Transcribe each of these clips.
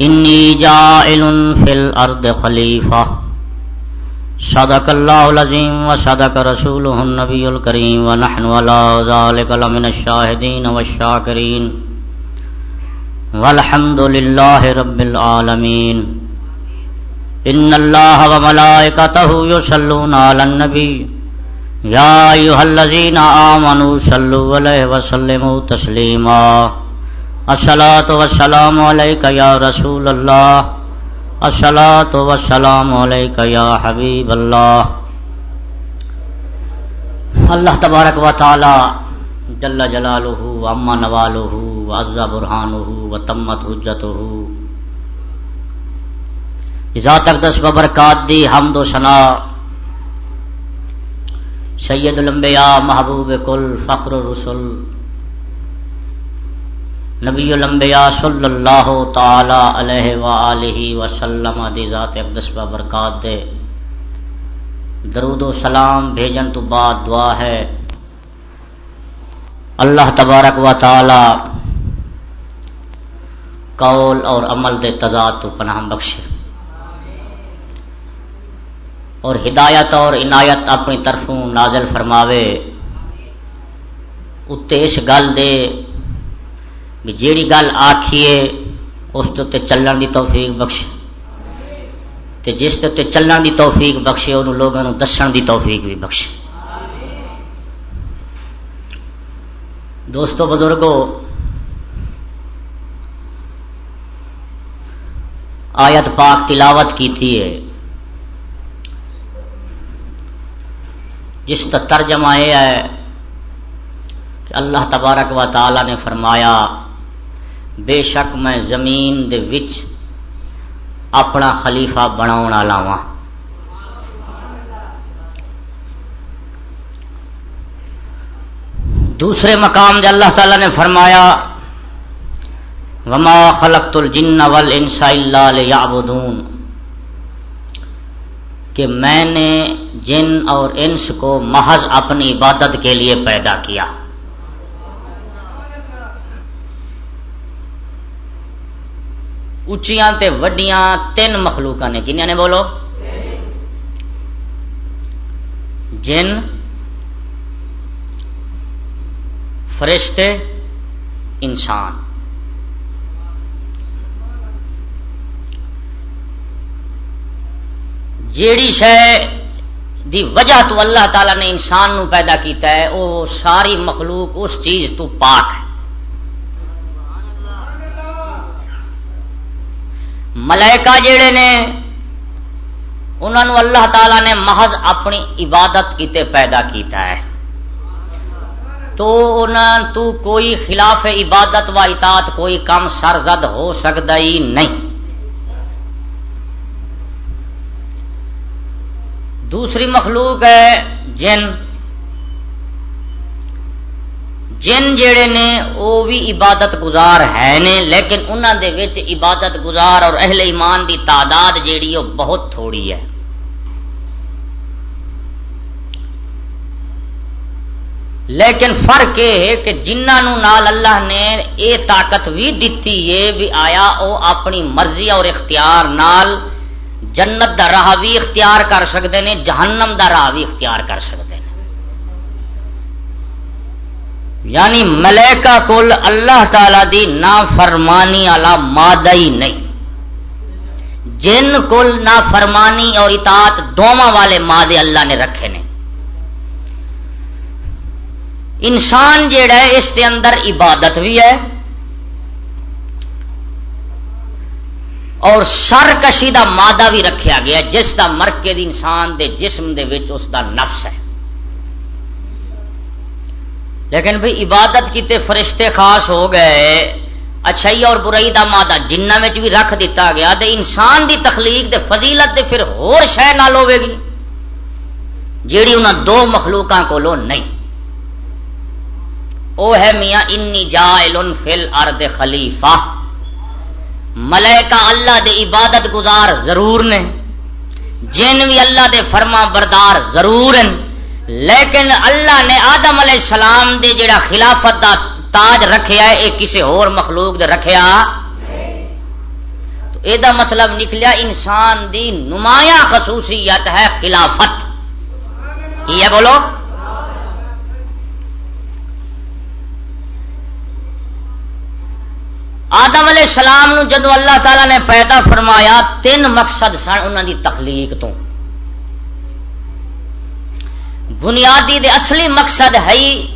إني جائل في الأرض خليفة. صدق الله العظيم وصدق رسوله النبي الكريم ونحن على ذلك لمن الشاهدين والشاكرين. والحمد لله رب العالمين. إن الله وملائكته يصلون على النبي. يا أيها الذين آمنوا صلوا عليه وسلموا تسليما. الصلاة والسلام عليك يا رسول الله. الصلاة والسلام عليك يا حبيب الله. اللہ تبارک و تعالی جل جلالہ و اما نوالہ و وعز برہانہ وتمت حجتہ. اذا تک دس ببرکات دی حمد و ثنا. سید الانبیاء محبوب کل فخر الرسل. نبی الانبیاء صلی اللہ تعالی علیہ وآلہ وسلم دی ذات اقدس ببرکات دے۔ درود و سلام بھیجن تو بعد دعا ہے۔ اللہ تبارک و تعالی قول اور عمل دے تضاد تو پناہ بخشے۔ اور ہدایت اور عنایت اپنی طرفوں نازل فرماوے۔ اتنے گل دے بھی جیڑی گل آخیے اس تے چلن دی توفیق بخشے۔ تے جس تے چلن دی توفیق بخشے انہوں لوگوں دسن دی توفیق بھی بخشے۔ دوستو بزرگوں آیت پاک تلاوت کیتی ہے۔ جس کا ترجمہ یہ ہے کہ اللہ تبارک و تعالی نے فرمایا بے شک میں زمین دے وچ اپنا خلیفہ بنا لاوا ہاں۔ دوسرے مقام دے اللہ تعالی نے فرمایا، وما خلقت الجن والانس الا ليعبدون۔ کہ میں نے جن اور انس کو محض اپنی عبادت کے لیے پیدا کیا۔ اچیاں تے وڈیاں تین مخلوق نے کنیا نے بولو؟ جن، فرشتے، انسان۔ جیڑی شہ دی وجہ تو اللہ تعالی نے انسان نو پیدا کیتا ہے وہ ساری مخلوق اس چیز تو پاک ہے۔ ملائکہ جڑے نے انہوں اللہ تعالی نے محض اپنی عبادت کیتے پیدا کیتا ہے۔ تو انہوں تو کوئی خلاف عبادت و اطاعت، کوئی کم سرزد ہو سکتا ہی نہیں۔ دوسری مخلوق ہے جن جن جڑے نے وہ بھی عبادت گزار ہے نے، لیکن انہوں دے وچ عبادت گزار اور اہل ایمان دی تعداد جیڑی وہ بہت تھوڑی ہے۔ لیکن فرق یہ ہے کہ جنہوں نال اللہ نے یہ طاقت بھی دیتی ہے بھی آیا وہ اپنی مرضی اور اختیار نال جنت دا راہ بھی اختیار کر سکتے ہیں جہنم دا راہ بھی اختیار کر سکتے ہیں یعنی ملیکا کل اللہ تعالی دی نا فرمانی والا مادہ ہی نہیں۔ جن کل نا فرمانی اور اطاعت دونوں والے مادے اللہ نے رکھے نے۔ انسان جیڑا ہے، اس کے اندر عبادت بھی ہے اور سر کشی کا مادہ بھی رکھا گیا جس کا مرکز انسان دے جسم دے وچ اس دا نفس ہے۔ لیکن بھئی عبادت کیتے فرشتے خاص ہو گئے، اچھائی اور برائی دا مادہ جنہ میں بھی رکھ دیتا گیا دے انسان دی تخلیق دے فضیلت دے پھر ہور شہ نال ہوے گی۔ جیڑی انہاں دو مخلوقاں کولو نہیں۔ او ہے میاں، انی جائل فی الارض خلیفہ۔ ملائکہ اللہ دے عبادت گزار ضرور نے۔ جن بھی اللہ دے فرما بردار ضرور ہیں۔ لیکن اللہ نے آدم علیہ السلام دے جڑا خلافت دا تاج رکھیا ہے یہ کسی اور مخلوق دے رکھیا۔ یہ مطلب نکلیا، انسان دی نمایاں خصوصیت ہے خلافت۔ کی ہے بولو؟ آدم علیہ السلام نو جدو اللہ تعالی نے پیدا فرمایا، تین مقصد سن انہوں دی تخلیق تو۔ بنیادی دے اصلی مقصد ہے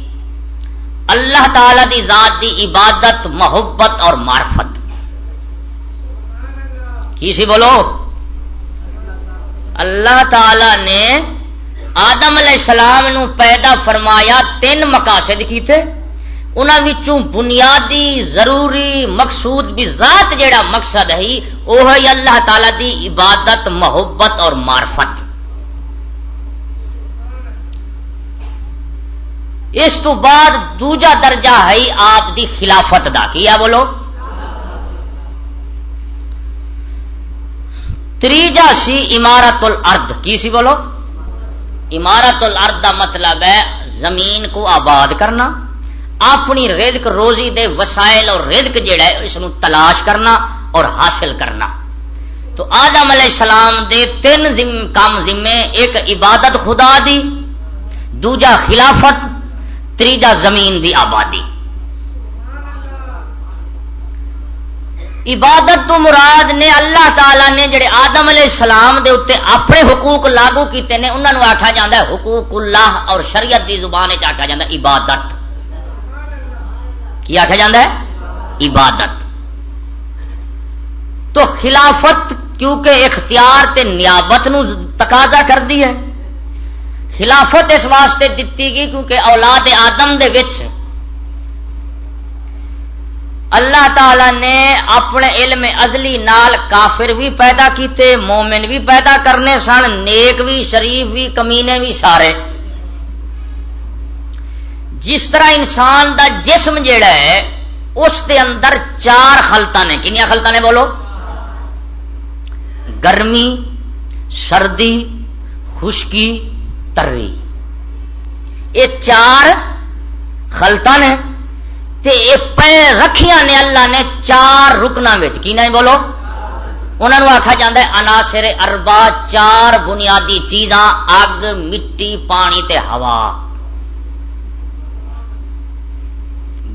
اللہ تعالی دی ذات دی عبادت، محبت اور معرفت۔ کی سی بولو؟ اللہ تعالی نے آدم علیہ السلام نو پیدا فرمایا تین مقاصد کیتے۔ انہوں بنیادی، ضروری، مقصود بھی ذات جیڑا مقصد ہے وہ ہے اللہ تعالی دی عبادت، محبت اور معرفت۔ اس تو بعد دوجا درجہ ہے آپ دی خلافت دا کیا بولو؟ تریجا سی عمارت الارض کی سی بولو؟ عمارت الارض دا مطلب ہے زمین کو آباد کرنا، اپنی رزق روزی دے وسائل اور رزق جڑا ہے، اس تلاش کرنا اور حاصل کرنا۔ تو آدم علیہ السلام دے تین کام ذمے، ایک عبادت خدا دی، دوجا خلافت تیجا زمین دی آبادی۔ عبادت تو مراد نے اللہ تعالی نے جڑے آدم علیہ السلام دے اتنے اپنے حقوق لاگو کیتے نے انہوں نے آخا جا حقوق اللہ اور شریعت دی زبان آخا جا عبادت۔ کی آخیا جا عبادت۔ تو خلافت کیونکہ اختیار تے نیابت نو تقاضا کر دی ہے خلافت اس واسطے دیتی گئی کیونکہ اولاد آدم دے وچ۔ اللہ تعالی نے اپنے علم ازلی نال کافر بھی پیدا کیتے، مومن بھی پیدا کرنے سن، نیک بھی، شریف بھی، کمینے بھی سارے۔ جس طرح انسان دا جسم جیڑا ہے، اس دے اندر چار خلطا نے۔ کنیا خلطا نے بولو؟ گرمی، سردی، خشکی تری یہ چار خلطا نے تے پہ رکھیا نے اللہ نے چار رکنا کی نہیں بولو؟ انہوں نے آخا جا اناسر اربا چار بنیادی چیزاں، اگ، مٹی، پانی تے ہوا۔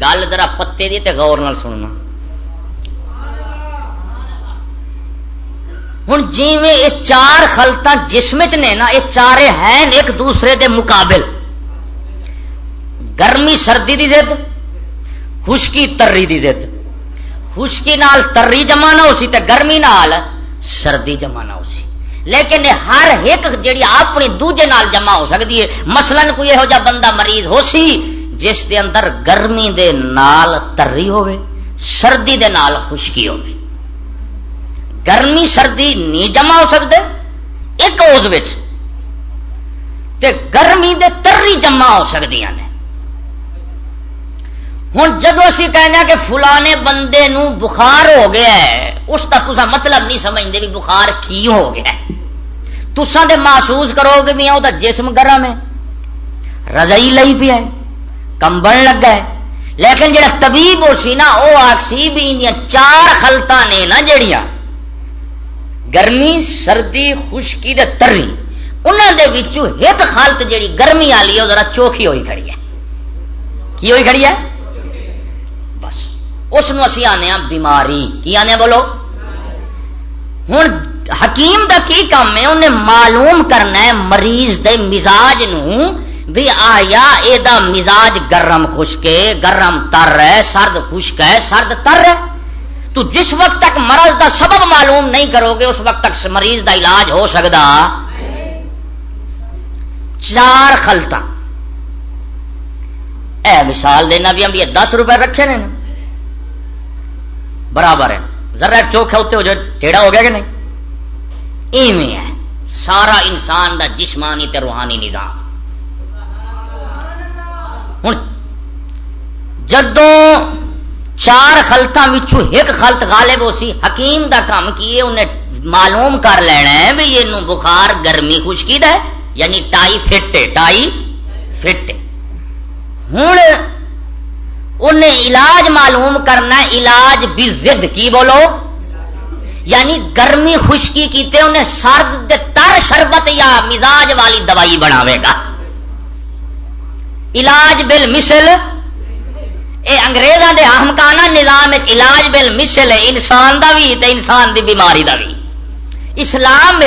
گل ذرا پتے دی تے غور نال سننا۔ ہوں جی یہ چار خلط جسم چ نے نا یہ چارے ہیں، ایک دوسرے دے مقابل۔ گرمی سردی دی زد خشکی تری دی زد خشکی نال تری جمع نہ ہو سی تے گرمی نال سردی جمع نہ ہو سی لیکن ہر ایک جیڑی اپنی دوجے نال جمع ہو سکتی ہے، مثلا کوئی یہو جا بندہ مریض ہو سی جس دے اندر گرمی دے نال تری ہوئے سردی دے نال خشکی ہوئے گرمی سردی نہیں جمع ہو سکتے ایک اس گرمی دے تری جمع ہو سکتی نے۔ ہوں جب اسی کہنے کہ فلانے بندے نو بخار ہو گیا ہے، اس کا تصا مطلب نہیں سمجھتے بھی بخار کی ہو گیا تسان دے محسوس کرو گے بھی وہ جسم گرم ہے۔ رضائی لئی پیا ہے کمبن لگا ہے۔ لیکن جڑا طبیب ہو سی نا وہ آخسی بھی چار خلطا نے نا جڑیاں۔ گرمی، سردی، خشکی دے تری انہوں دے وچوں ایک خالت جیڑی گرمی والی ہے ذرا چوکھی ہوئی کھڑی ہے۔ کی ہوئی کھڑی ہے؟ بس۔ اس اسی آنے ہاں بیماری۔ کی آنے ہاں بولو؟ ہوں حکیم دا کی کام ہے؟ انہیں معلوم کرنا ہے مریض دے مزاج نو بھی آیا یہ مزاج گرم خشک ہے، گرم تر ہے، سرد خشک ہے، سرد تر ہے۔ تو جس وقت تک مرض دا سبب معلوم نہیں کرو گے، اس وقت تک مریض دا علاج ہو سکتا۔ چار خلطا اے مثال دینا بھی ہم یہ دس روپے رکھے نے۔ برابر ہے۔ ذرا چوکھا اتنے ہو جائے، ٹیڑھا ہو گیا کہ نہیں؟ ایویں ہے۔ سارا انسان دا جسمانی تے روحانی نظام۔ ہوں جدو چار خلطوں ایک خلط غالب ہو سی، حکیم دا کام کیے، انہیں معلوم کر لینا ہے بھی یہ بخار گرمی خشکی دا ہے یعنی ٹائی فٹ ٹائی فٹ ہوں انہیں علاج معلوم کرنا علاج بھی زد کی بولو؟ یعنی گرمی خشکی کیتے انہیں سرد دے تر شربت یا مزاج والی دوائی بناوے گا۔ علاج بل مسل یہ انگریزوں کے اہمکانہ نظام علاج بل مسل ہے، انسان دا بھی تے انسان دی بیماری دا بھی اسلام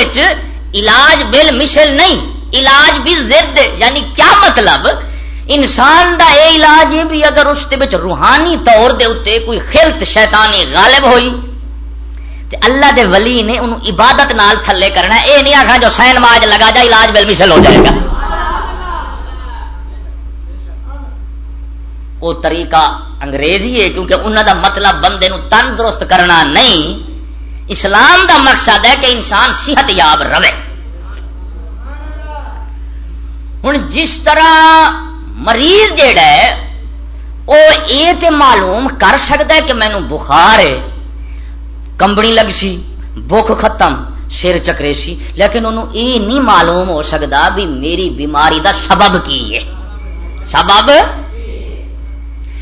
علاج بل مسل نہیں، علاج بھی زد یعنی کیا مطلب؟ انسان دا اے علاج ہے بھی اگر اس روحانی طور دے اتے کوئی خلط شیطانی غالب ہوئی، تے اللہ دے ولی نے انہوں عبادت نال تھلے کرنا اے نہیں آخر جو سین ماج لگا جا، علاج بل مسل ہو جائے گا۔ وہ طریقہ انگریزی ہے کیونکہ انہوں دا مطلب بندے نو تندرست کرنا نہیں۔ اسلام دا مقصد ہے کہ انسان صحت یاب رہے۔ ہوں جس طرح مریض جیڑا ہے وہ یہ تو معلوم کر سکتا ہے کہ مینو بخار ہے۔ کمبنی لگ سی بخ ختم، سر چکرے سی، لیکن انہوں یہ نہیں معلوم ہو سکتا بھی میری بیماری دا سبب کی ہے۔ سبب؟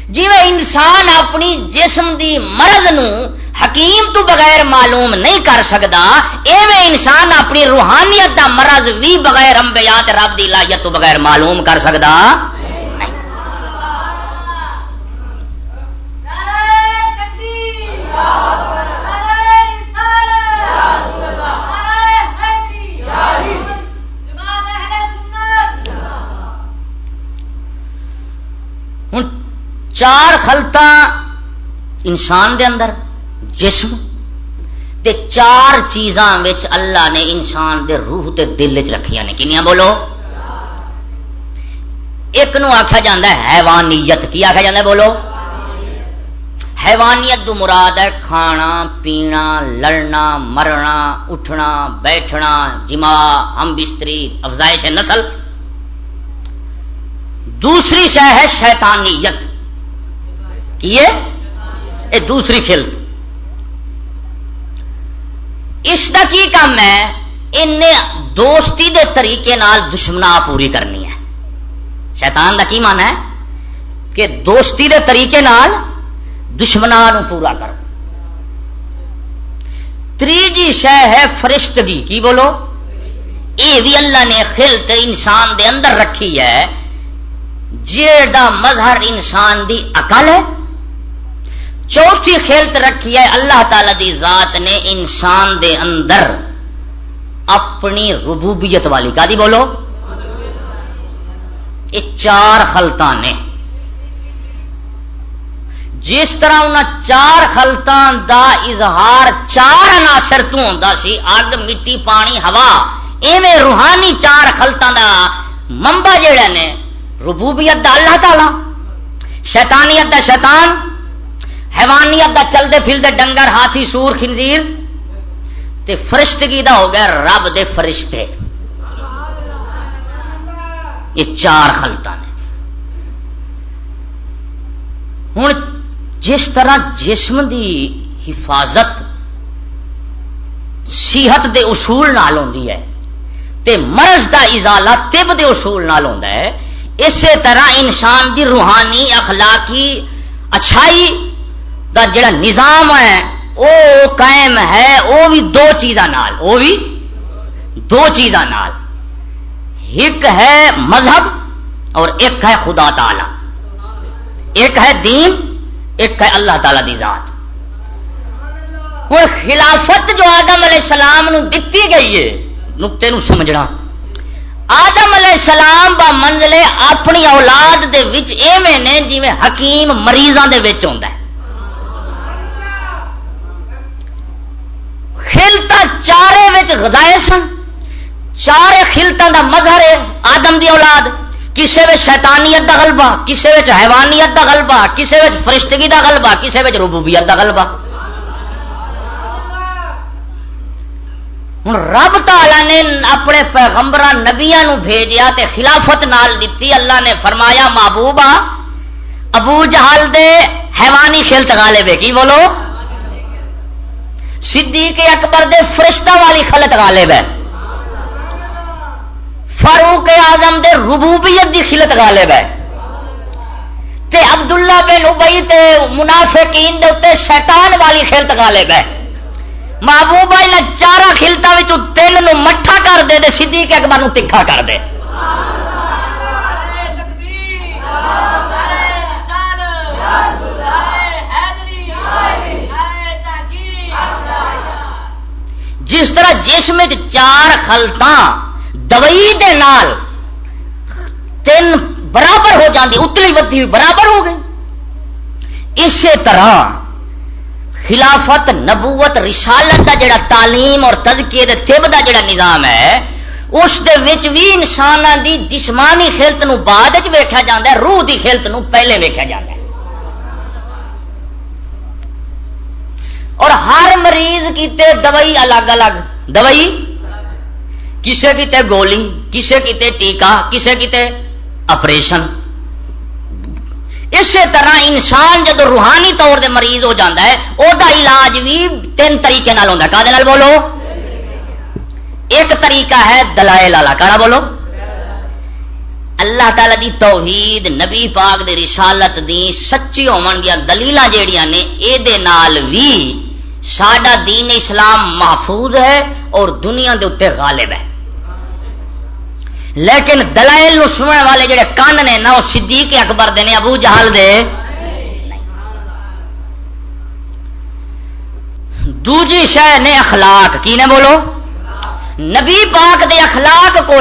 جی انسان اپنی جسم دی مرض نو حکیم تو بغیر معلوم نہیں کر سکتا ایویں انسان اپنی روحانیت دا مرض بھی بغیر امبیات رب دی لائیت تو بغیر معلوم کر سکتا چار خلطا انسان دے اندر، جسم۔ تے چار چیزاں اللہ نے انسان دے روح تے دل چ رکھیا نے۔ کنیا بولو؟ ایک نو آخیا جا حیوانیت۔ کی آخیا جا بولو۔ حیوانیت دو مراد ہے، کھانا، پینا، لڑنا، مرنا، اٹھنا، بیٹھنا جما ہم بستری، افزائش نسل۔ دوسری شہ ہے شیطانیت۔ یہ دوسری فلم۔ اس کا کی کام ہے؟ ان دوستی دے طریقے نال دشمنا پوری کرنی ہے۔ شیطان کا کی من ہے؟ کہ دوستی دے طریقے نال دشمنا پورا کرو۔ تیجی شہ ہے فرشتگی۔ کی بولو؟ یہ بھی اللہ نے خلط انسان دے اندر رکھی ہے۔ جیڑا مظہر انسان دی عقل ہے چوتھی خیلت رکھی ہے، اللہ تعالی دی ذات نے انسان دے اندر اپنی ربوبیت والی کا دی بولو؟ یہ چار خلطاں نے جس طرح ان چار خلطاں دا اظہار چار عناصر تو ہوندا سی، اگ، مٹی، پانی، ہوا، ایویں روحانی چار خلطاں دا منبع جڑا نے، ربوبیت دا اللہ تعالی، شیطانیت دا شیطان حیوانیت دا چلتے پھرتے ڈنگر، ہاتھی، سور، خنزیر۔ تے فرشتگی دا ہو گیا رب دے فرشتے۔ یہ چار خلطہ نے۔ ہوں جس طرح جسم دی حفاظت، صحت دے اصول نال ہوندی ہے، تے مرض دا ازالہ طب دے اصول نال ہوندا ہے، اسی طرح انسان دی روحانی، اخلاقی، اچھائی دا جڑا نظام ہے وہ قائم ہے وہ بھی دو چیزاں وہ بھی دو چیزاں ایک ہے مذہب اور ایک ہے خدا تعالی۔ ایک ہے دین، ایک ہے اللہ تعالی دی ذات۔ وہ خلافت جو آدم علیہ السلام نو دتی گئی ہے، نقطے نو سمجھنا۔ آدم علیہ السلام با منزلے اپنی اولاد دے وچ ایویں نے جی حکیم مریضاں دے وچ ہوندا ہے۔ خلتا چارے غذائے سن چارے خلتوں کا مظہر ہے آدم دی اولاد کسے وچ شیطانیت دا غلبہ کسے وچ حیوانیت دا غلبہ کسے وچ فرشتگی دا غلبہ کسے وچ ربوبیت دا غلبہ ہوں رب تعالی نے اپنے پیغمبر نبیا بھیجیا تے خلافت نال دیتی اللہ نے فرمایا محبوبہ ابو جہل دے حیوانی خلت غالب کی بولو صدیق اکبر دے فرشتہ والی خلط غالب ہے۔ فاروق آزم دے ربوبیت دی خلط غالب ہے۔ تے عبداللہ بن ابئی تے منافقین دے اتے شیطان والی خلط غالب ہے۔ محبوبہ نے چارا کھلتا تین نو مٹھا کر دے دے، صدیق اکبر نو تکھا کر دے۔ جس طرح جسم چار خلطاں دوائی دے نال تین برابر ہو جاتی اتلی بدھی برابر ہو گئی۔ اسی طرح خلافت نبوت رسالت دا جڑا تعلیم اور تزکیے تب دا جڑا نظام ہے، اس دے وچ بھی انسان دی جسمانی خلت نو بعد ویکھا جاتا ہے، روح دی خلت نو پہلے ویکھا جاتا ہے۔ اور ہر مریض کیتے دوائی الگ الگ۔ دوائی؟ کسے کیتے گولی، کسے کیتے ٹیکا کسے کیتے اپریشن۔ اسی طرح انسان جب روحانی طور دے مریض ہو جاتا ہے وہ علاج بھی تین طریقے ہوتا ہے۔ کہ بولو؟ ایک طریقہ ہے دلائل والا۔ کہ بولو؟ اللہ تعالی دی توحید، نبی پاک دی رسالت دی سچی ہون گیا دلیل جہیا نے یہ سڈا دین اسلام محفوظ ہے اور دنیا دے اتنے غالب ہے۔ لیکن دلائل نو سننے والے جڑے کان نے نہ وہ صدیق اکبر دے نے، ابو جہل دے۔ دوجی شہ نے اخلاق، کی نے بولو؟ نبی پاک دے اخلاق کو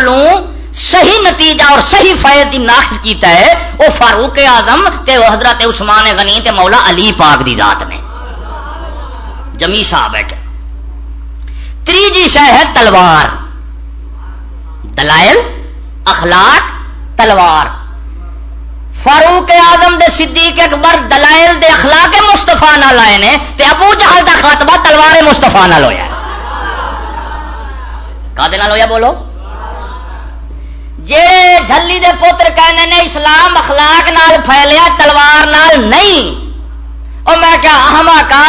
صحیح نتیجہ اور صحیح فائد کی ناخذ کیتا ہے وہ فاروق اعظم تے حضرت عثمان غنی تے مولا علی پاک دی ذات نے۔ جمی صاحب ہے کہ۔ تیجی شہ ہے تلوار۔ دلائل، اخلاق، تلوار۔ فاروق آدم دے صدیق اکبر دلائل دے اخلاق مستفا نہ لائے نے تے ابو جہل دا خاتمہ تلوار مستفا نہ لویا کا ہویا بولو؟ جے جلی دے پوتر کہنے نے اسلام اخلاق نال پھیلیا تلوار نال نہیں۔ اور میں کیا اہما کا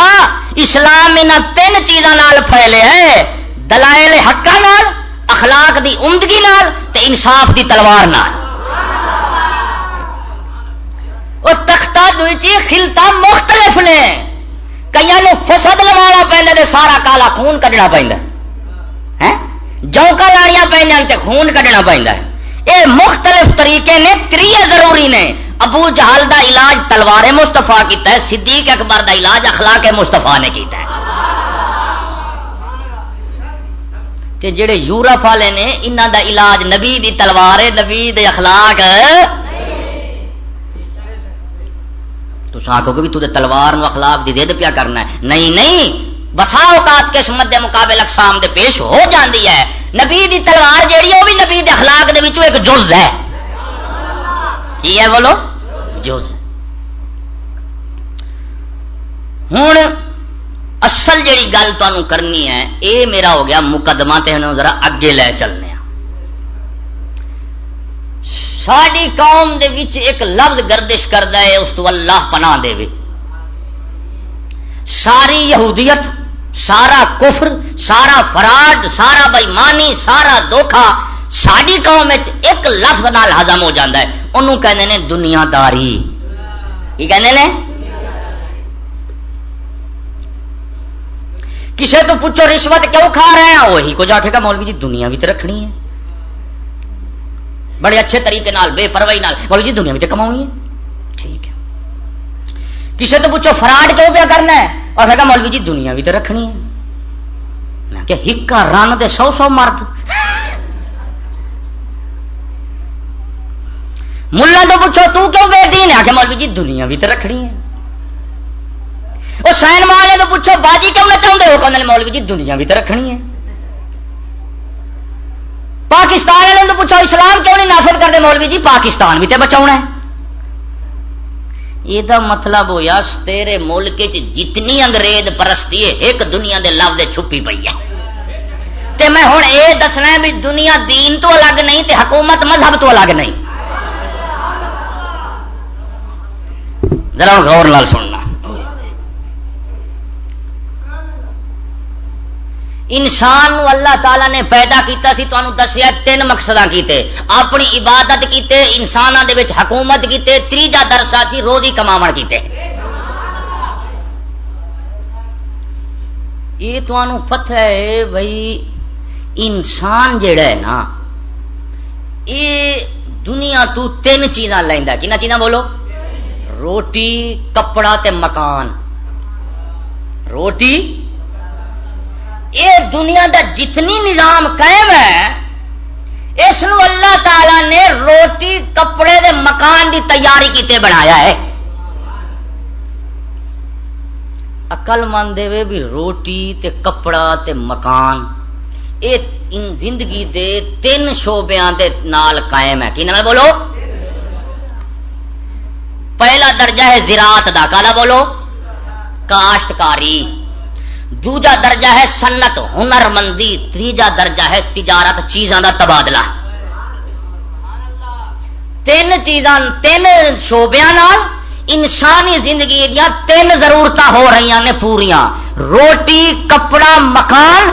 اسلام ان تین چیزوں پھیلے ہے دلائل حقا نال، اخلاق دی عمدگی نال تے انصاف دی تلوار نال۔ اس تختہ دوچی خلتا مختلف نے کئی نو فسد لوا پہ سارا کالا خون کڈنا پہ جوکا لانیا پہ خون کڈنا پہ یہ مختلف طریقے نے تری ضروری نے۔ ابو جہل دا علاج تلوار مستفا کیتا ہے، صدیق اکبر دا علاج اخلاق مستفا نے کیتا ہے۔ کہ جڑے یورپ والے نے انہوں دا علاج نبی دی تلوار نبی دے اخلاق۔ تو آخو کہ تو تلوار نو اخلاق دی دید پیا کرنا ہے۔ نہیں نہیں، بسا اوقات کے مد مقابل اقسام دے پیش ہو جاندی ہے۔ نبی دی تلوار جیڑی وہ بھی نبی دے اخلاق دے وچوں ایک جز ہے۔ کی ہے بولو جز ہوں اصل جیڑی گل تمہیں کرنی ہے اے میرا ہو گیا مقدمہ تے ذرا اگے لے چلنے ساری قوم دے وچ ایک لفظ گردش کرتا ہے اس تو اللہ پناہ دے وی. ساری یہودیت سارا کفر سارا فراڈ سارا بےمانی سارا دھوکھا ساری قوم ایک لفظ نال ہزم ہو جاتا ہے۔ انہوں کہنے نے دنیا داری۔ کی کہنے نے؟ کسی تو پوچھو رشوت کیوں کھا رہے ہیں؟ وہی کو جا کے گا مولوی جی دنیا بھی تو رکھنی ہے۔ بڑے اچھے طریقے نال، بے پرواہی نال۔ مولوی جی دنیا بھی تو کماؤنی ہے۔ ٹھیک ہے۔ کسی تو پوچھو فراڈ کیوں پیا کرنا ہے؟ اور کہا مولوی جی دنیا بھی تو رکھنی ہے۔ میں کہ ہکا رن دے سو سو مرد۔ ملا تو پوچھو، تو کیوں بے دین ہے؟ کہ مولوی جی دنیا بھی تو رکھنی ہے۔ وہ سائن والے تو پوچھو، باجی کیوں نہ چاہتے ہو؟ کہ مولوی جی دنیا بھی تو رکھنی ہے۔ پاکستان والے تو پوچھو، اسلام کیوں نہیں نافذ کرتے مولوی جی پاکستان بھی تو بچاؤنا ہے۔ یہ مطلب ہوا تیرے ملک جتنی انگریز پرستی ہے، ایک دنیا دے لفظ چھپی پی ہے۔ تے میں ہوں یہ دسنا بھی دنیا دین تو الگ نہیں، تے حکومت مذہب تو الگ نہیں۔ ذرا غور لال سننا انسان نو اللہ تعالی نے پیدا کیتا سی تو دسیا تین مقصد کیتے۔ اپنی عبادت کیتے انسانوں دے وچ حکومت کیتے تیجا درسا سی روزی کما کیتے۔ یہ تو پتہ ہے بھائی انسان جڑا ہے نا، یہ دنیا تو تین چیزاں لینا کن چیزاں بولو؟ روٹی، کپڑا تے مکان۔ روٹی؟ یہ دنیا دا جتنی نظام قائم ہے، اس اللہ تعالی نے روٹی، کپڑے دے مکان دی تیاری کیتے بنایا ہے۔ اقل من دے بھی روٹی تے کپڑا تے مکان، اے ان زندگی دے تین شعبیاں دے نال قائم ہے۔ کی نام بولو؟ پہلا درجہ ہے زراعت دا، کالا بولو؟ کاشتکاری۔ دوجا درجہ ہے سنت ہنر مندی تیجا درجہ ہے تجارت، چیزاں دا تبادلہ۔ تین چیزاں، تین شعبیاں نال انسانی زندگی دیا تین ضرورت ہو رہی نے پوریا روٹی، کپڑا، مکان،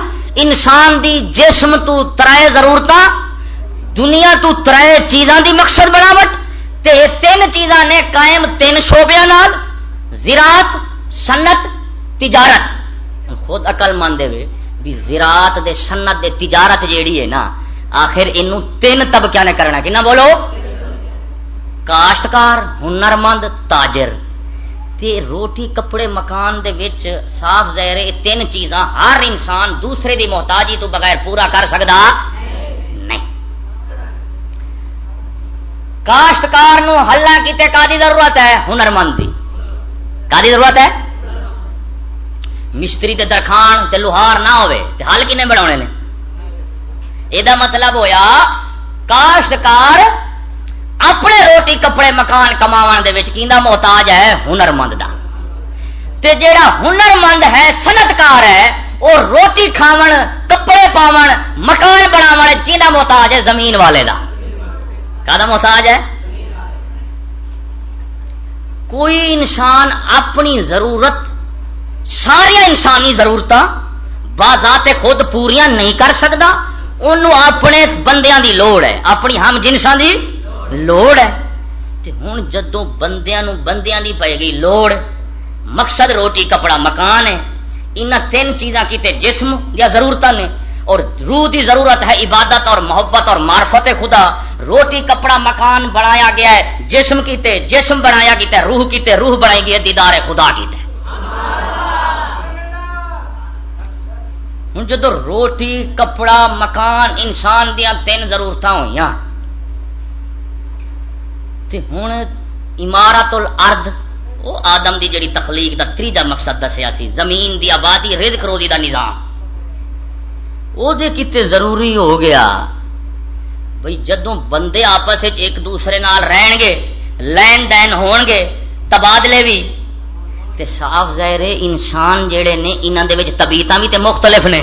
انسان دی جسم تو ترائے ضرورت دنیا تو ترائے چیزاں دی مقصد بناوٹ۔ تے تین چیزاں نے قائم تین شعبے زراعت، سنت، تجارت۔ خود اقل مان دے بھی زراعت دے سنت دے تجارت جیڑی ہے نا، آخر یہ تین طبقہ نے کرنا کہ بولو؟ کاشتکار ہنرمند تاجر۔ تے روٹی، کپڑے، مکان دے وچ صاف ظاہر تین چیزاں ہر انسان دوسرے دی محتاجی تو بغیر پورا کر سکتا نہیں۔ کاشتکار نو ہلا کیتے کا ضرورت ہے؟ ہنرمند دی۔ کا ضرورت ہے؟ مستری تے درخان تے لوہار نہ ہوئے تے حل کنے بنا نے؟ یہ مطلب ہویا کاشتکار اپنے روٹی کپڑے مکان کما محتاج ہے؟ ہنرمند کا جیڑا ہنرمند ہے سنتکار ہے وہ روٹی کھاو کپڑے پاو مکان بناو کی محتاج ہے؟ زمین والے کا کا محتاج ہے۔ کوئی انسان اپنی ضرورت ساریا انسانی ضرورت بازات خود پوریا نہیں کر سکتا انہوں اپنے بندیاں دی لوڑ ہے، اپنی ہم جنساں دی لوڑ ہے۔ ہوں جدو بندیا بندیا کی پائے گی لوڑ، مقصد روٹی، کپڑا، مکان ہے۔ ان تین چیزاں کیتے جسم یا ضرورت نے۔ اور روح کی ضرورت ہے عبادت اور محبت اور معرفت خدا۔ روٹی، کپڑا، مکان بنایا گیا ہے، جسم کیتے جسم بنایا کیتے روح کیتے روح بنائی گئی دیدار خدا کیتے ہوں جدو روٹی، کپڑا، مکان، انسان دیا تین ضرورت ہوئی ہوں عمارت الارض وہ آدم دی جڑی تخلیق دا تیجا مقصد دسیا سی، زمین دی آبادی، رزق روزی دا نظام۔ وہ دے کتے ضروری ہو گیا بھئی جدوں بندے آپس ایک دوسرے نال رہن گے لین دین ہون گے تبادلے بھی تے صاف ظاہر انسان جڑے نے انہاں دے وچ طبیعتاں بھی تے مختلف نے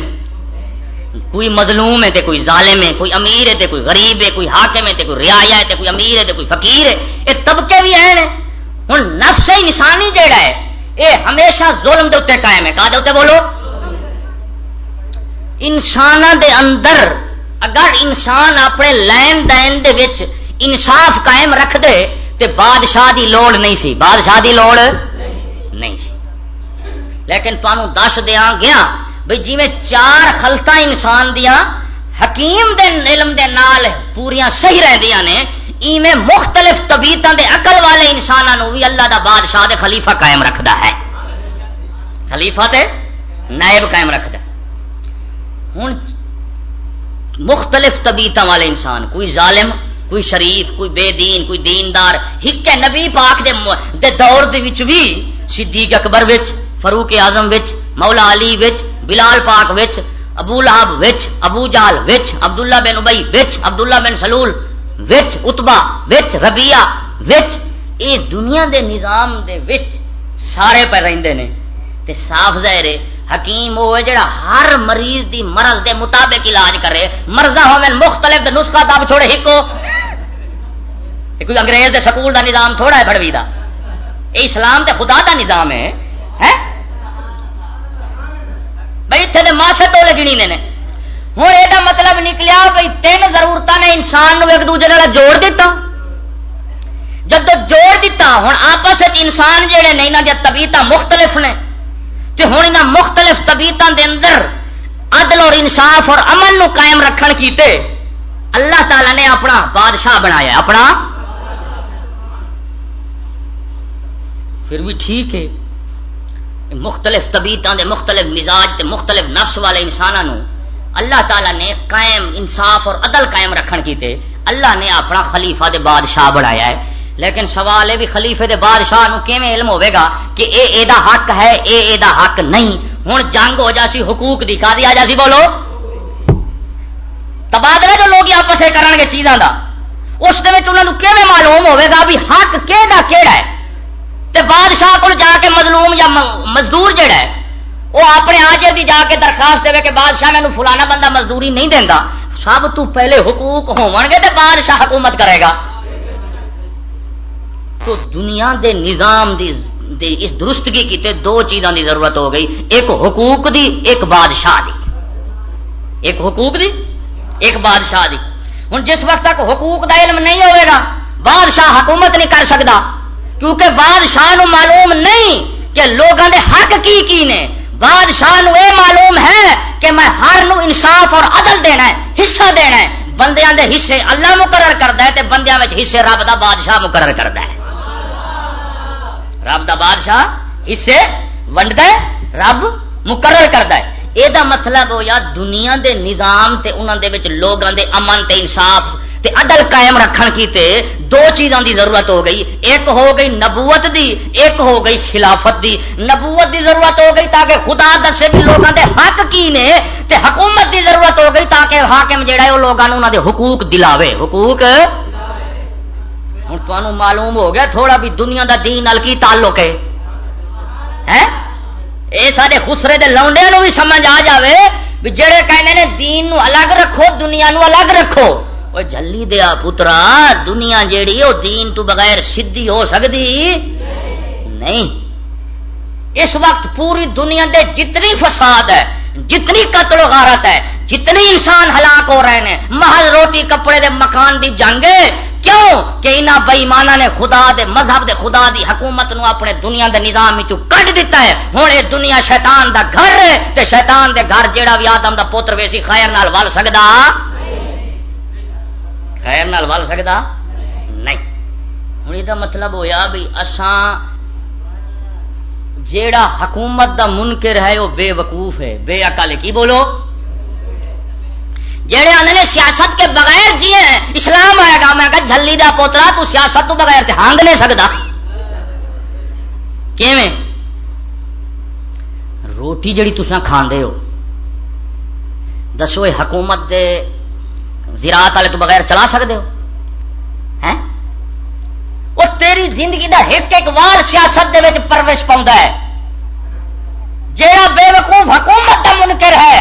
کوئی مظلوم ہے تے کوئی ظالم ہے کوئی امیر ہے تے کوئی غریب ہے کوئی حاکم ہے تے کوئی ریا ہے تے کوئی امیر ہے تے کوئی فقیر ہے یہ طبقے بھی ہیں ہوں نفس انسانی جیڑا ہے یہ ہمیشہ ظلم دے اتنے قائم ہے کہا دے بولو انسان دے اندر اگر انسان اپنے لین دین دے وچ انصاف قائم رکھ دے تے بادشاہ دی لوڑ نہیں سی۔ بادشاہ دی لوڑ نہیں سی۔ لیکن تمہوں دس دیا گیا بھائی جی میں چار خلطا انسان دیا حکیم دے علم دے نال پوریا صحیح رہدیا نے، ایویں مختلف طبیعت دے عقل والے انسانوں بھی اللہ دا بادشاہ دے خلیفہ قائم رکھدا ہے۔ خلیفہ تے نائب قائم رکھدا ہوں مختلف طبیعت والے انسان کوئی ظالم کوئی شریف کوئی بے دین کوئی دیندار ہک نبی پاک دے, دے دور دے وچ بھی صدیق اکبر وچ فاروق اعظم وچ مولا علی وچ بلال پاک وچ ابو لہب وچ ابو جال وچ عبداللہ بن ابئی وچ عبداللہ بن سلول وچ اتبا وچ ربیہ وچ اے دنیا دے نظام دے وچ سارے پہ رہندے نے۔ تے صاف ظاہر ہے حکیم ہوئے جڑا ہر مریض دی مرض دے مطابق علاج کرے۔ مرضا ہوئے مختلف دے نسخہ دب چھوڑے، ہکو۔ کوئی انگریز دے سکول دا نظام تھوڑا ہے بڑوی دا۔ اے اسلام تے خدا دا نظام ہے بھائی اتنے ماسے تولے گنی نے ہوں یہ مطلب نکلیا بھائی تین ضرورت نے انسان ایک دوجے جوڑ دیتا جب جوڑ دیتا ہوں آپس انسان جہے نے یہاں دیا طبیعت مختلف نے۔ ہوں یہاں مختلف طبیعت انصاف اور امن نو قائم رکھن کیتے اللہ تعالی نے اپنا بادشاہ بنایا اپنا؟ پھر بھی ٹھیک ہے۔ مختلف طبیعتوں دے مختلف مزاج تے مختلف نفس والے انسانوں اللہ تعالیٰ نے قائم انصاف اور عدل قائم رکھن کیتے۔ اللہ نے اپنا خلیفہ دے بادشاہ بنایا ہے۔ لیکن سوال یہ بھی خلیفے دے بادشاہ نو کیویں علم ہوے گا کہ اے اے دا حق ہے، اے اے دا حق نہیں؟ ہن جنگ ہو جاسی، حقوق دی کا آ جاسی، بولو۔ تبادلہ جو لوگ آپس کرن گے چیزاں دا، اس دے وچ انہاں نو کیویں معلوم ہوے گا بھی حق کیڑا کیڑا ہے؟ تے بادشاہ کو جا کے مظلوم یا مزدور جڑا ہے وہ اپنے آجر دی جا کے درخواست دے کہ بادشاہ میں فلانا بندہ مزدوری نہیں دینا سب تو پہلے حقوق ہو گے تو بادشاہ حکومت کرے گا۔ تو دنیا دے نظام دی دی اس درستگی کی دو چیزوں دی ضرورت ہو گئی۔ ایک حقوق دی، ایک بادشاہ دی۔ ایک حقوق دی، ایک بادشاہ دی۔ ہوں جس وقت تک حقوق دا علم نہیں ہوئے گا، بادشاہ حکومت نہیں کر سکتا کیونکہ بادشاہ نو معلوم نہیں کہ لوگوں دے حق کی کی نے۔ بادشاہ نو اے معلوم ہے کہ میں ہر نو انصاف اور عدل دینا ہے، حصہ دینا ہے۔ بندیاں دے حصے اللہ مقرر کرتا ہے تے بندیاں وچ حصے رب دا بادشاہ مقرر کرتا ہے۔ رب دا بادشاہ حصے ونڈتا ہے، رب مقرر کرتا ہے۔ یہ مطلب ہو یا دنیا دے نظام تے انہوں دے وچ لوگوں دے امن تے انصاف تے عدل قائم رکھن کی تے دو چیزوں دی ضرورت ہو گئی۔ ایک ہو گئی نبوت دی، ایک ہو گئی خلافت دی۔ نبوت دی ضرورت ہو گئی تاکہ خدا دسے بھی لوگوں دے حق کی نے تے حکومت دی ضرورت ہو گئی تاکہ حاکم جڑا ہے وہ لوگوں انہوں دے حقوق دلاوے۔ حقوق ہوں تمہیں معلوم ہو گیا، تھوڑا بھی دنیا دا دین نال کی تعلق ہے؟ اے سارے خسرے دے لونڈے نو بھی سمجھ آ جاوے بھی جڑے کہنے نے دین نو الگ رکھو، دنیا نو الگ رکھو۔ وہ جلی دیا پترا، دنیا جیڑی وہ دین تو بغیر سدھی ہو سکتی نہیں۔ اس وقت پوری دنیا دے جتنی فساد ہے، جتنی قتل و غارت ہے، جتنی انسان ہلاک ہو رہے ہیں، محل روٹی کپڑے دے مکان دی جنگ کیوں کہ انہاں بےمانا نے خدا دے مذہب دے خدا دی حکومت نو اپنے دنیا دے نظام کٹ دیتا ہے۔ ہوں یہ دنیا شیطان دا گھر ہے تے شیطان دے گھر جیڑا بھی آدم دا پوتر ویسی خیر نال ول سکتا خیر نال ول سکتا نہیں۔ ہوں یہ مطلب ہویا بھی اسان جیڑا حکومت دا منکر ہے وہ بے وقوف ہے۔ بے اکال کی بولو؟ جہے آنے نے سیاست کے بغیر جیے اسلام آئے گا، میں کہ جلی دا پوترا، تو سیاست تو بغیر تے ہانگ نہیں سکتا۔ کیویں؟ روٹی جڑی تسا کھاندے ہو، دسو یہ حکومت دے زراعت والے تو بغیر چلا سکتے ہو۔ وہ تیری زندگی دا ایک ایک وار سیاست دے پروش پاؤں ہے۔ جہاں بے وقوف حکومت کا منکر ہے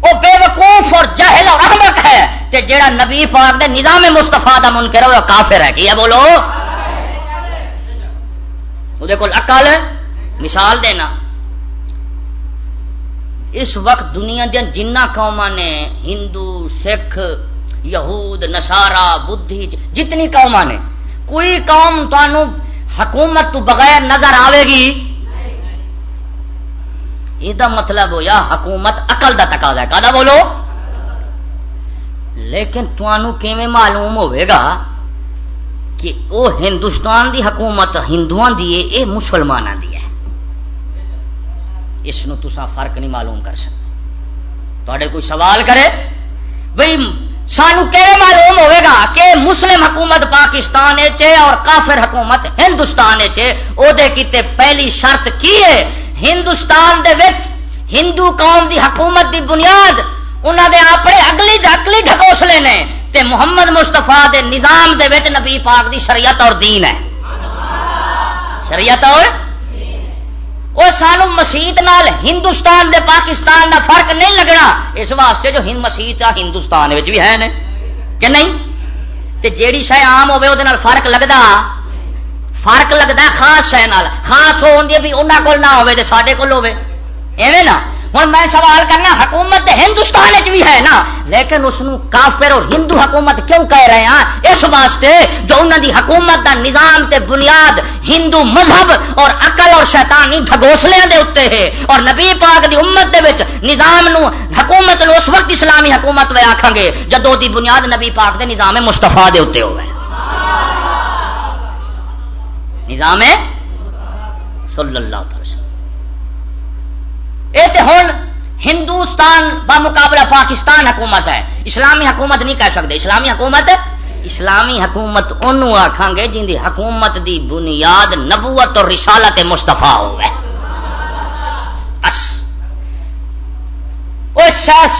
وہ بے وقوف اور جہل اور احمق ہے کہ جہاں نبی پاک دے نظام مستفا کا منکر ہے، وہ کافر ہے۔ کیا بولو۔ وہ اکل مثال دینا۔ اس وقت دنیا دیا جنہ قوم نے، ہندو، سکھ، یہود نسارا بدھی، جتنی قوم نے، کوئی قوم تمہوں حکومت تو بغیر نظر آئے گی۔ یہ مطلب ہو یا حکومت اقل کا تقاضا ہے۔ کا بولو؟ لیکن تمہوں کیویں معلوم ہوئے گا کہ وہ ہندوستان دی حکومت ہندو دی ہے یہ مسلمانوں دی ہے۔ اس تسا فرق نہیں معلوم کر سکتے۔ تے کوئی سوال کرے؟ بھائی سانو کہ معلوم ہوئے گا کہ مسلم حکومت پاکستان چے اور کافر حکومت ہندوستان چے او دے کیتے پہلی شرط کی ہے؟ ہندوستان دے وچ، ہندو قوم دی حکومت دی بنیاد انہوں دے اپنے اگلی اگلی ڈھکوسلے نے، تے محمد مستفا دے نظام دے وچ نبی پاک دی شریعت اور دین ہے۔ شریعت اور وہ سانو مسیت نال ہندوستان دے پاکستان دا فرق نہیں لگنا، اس واسطے جو ہند مسیت ہندوستان بھی ہے نے کہ نہیں؟ تے جیڑی شہ آم ہوے وہ فرق لگتا فرق لگتا ہے خاص شہ خاص ہو بھی انہوں کو نہ ہوے تے سڈے کول ہوے ایویں نا ہوں میں سوال کرنا حکومت ہندوستان بھی ہے نا لیکن اس کافر اور ہندو حکومت کیوں کہہ رہے ہیں اس واسطے جو انہوں دی حکومت دا نظام تے بنیاد ہندو مذہب اور اقل اور شیطانی ڈگوسلے دے اتنے ہے اور نبی پاک دی امت دے وچ نظام نو حکومت نو اس وقت اسلامی حکومت میں آخان گے جدو دی بنیاد نبی پاک دے نظام مستفا دے اتنے ہوئے نظام صلی اللہ تعالی وسلم۔ یہ ہوں ہندوستان بمقابلہ پاکستان حکومت ہے۔ اسلامی حکومت نہیں کہہ سکتے۔ اسلامی حکومت اسلامی حکومت انہوں آخان گے جن کی حکومت دی بنیاد نبوت اور رسالت مستفا ہوئے۔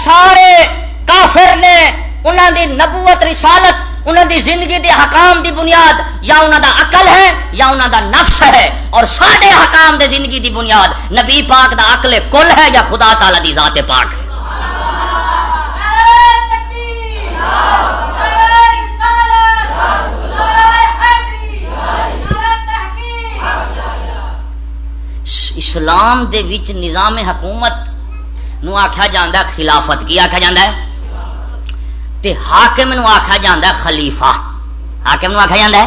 سارے کافر نے انہوں دی نبوت رسالت انہوں دی زندگی دے حکام دی بنیاد یا انہوں دا عقل ہے یا انہوں دا نفس ہے اور سارے حکام دے زندگی دی بنیاد نبی پاک دا عقل کل ہے یا خدا تعالی دی ذات پاک ہے؟ اسلام دے وچ نظام حکومت نو آخیا جا خلافت کی آخیا جا ہے؟ تے حاکم نو آخیا ہے خلیفہ۔ حاکم نو آخیا ہے؟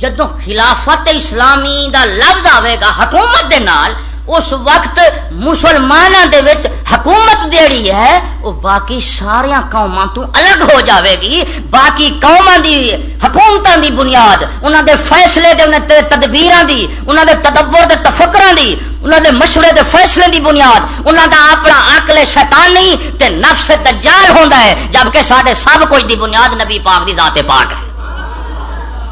جدو خلافت اسلامی دا لفظ آئے گا، حکومت دے نال اس وقت مسلمانوں دے وچ حکومت جیڑی ہے، وہ باقی ساریا قوما تو الگ ہو جاوے گی۔ باقی قوما دی حکومتوں دی بنیاد انہوں دے فیصلے دے تدبیر دی انہوں دے تدبر دے تفکر دی انہوں دے مشورے دے فیصلے دی بنیاد۔ انہوں دا اپنا عقل شیطان نہیں، تے نفس دجال ہوندا ہے، جبکہ سارے سب کچھ دی بنیاد نبی پاک دی ذات پاک ہے۔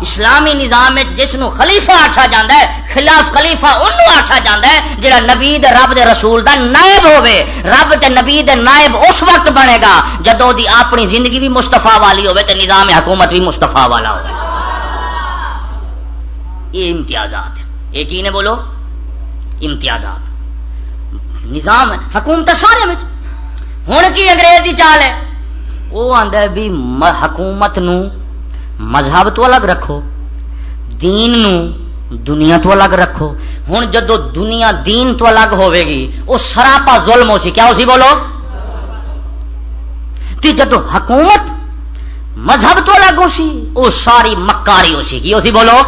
اسلامی نظام جس نو خلیفہ آخا جا ہے خلاف خلیفہ انہوں آخا جا ہے جہاں نبی رب دے رسول دا نائب ہوے رب تے نبی دے نائب اس وقت بنے گا جدو دی اپنی زندگی بھی مستفا والی ہوے تے نظام حکومت بھی مستفا والا ہو یہ امتیازات یہ کی نے بولو؟ امتیازات۔ نظام حکومت سارے میں ہوں کی انگریز کی چال ہے؟ وہ آدھا بھی حکومت نو مذہب تو الگ رکھو، دین نو دنیا تو الگ رکھو۔ ہوں جدو دنیا دین تو الگ ہوے گی وہ سراپا ظلم ہو سی۔ کیا اسی بولو؟ تی جدو حکومت مذہب تو الگ ہو سی وہ ساری مکاری ہو سی۔ کی اسی بولو؟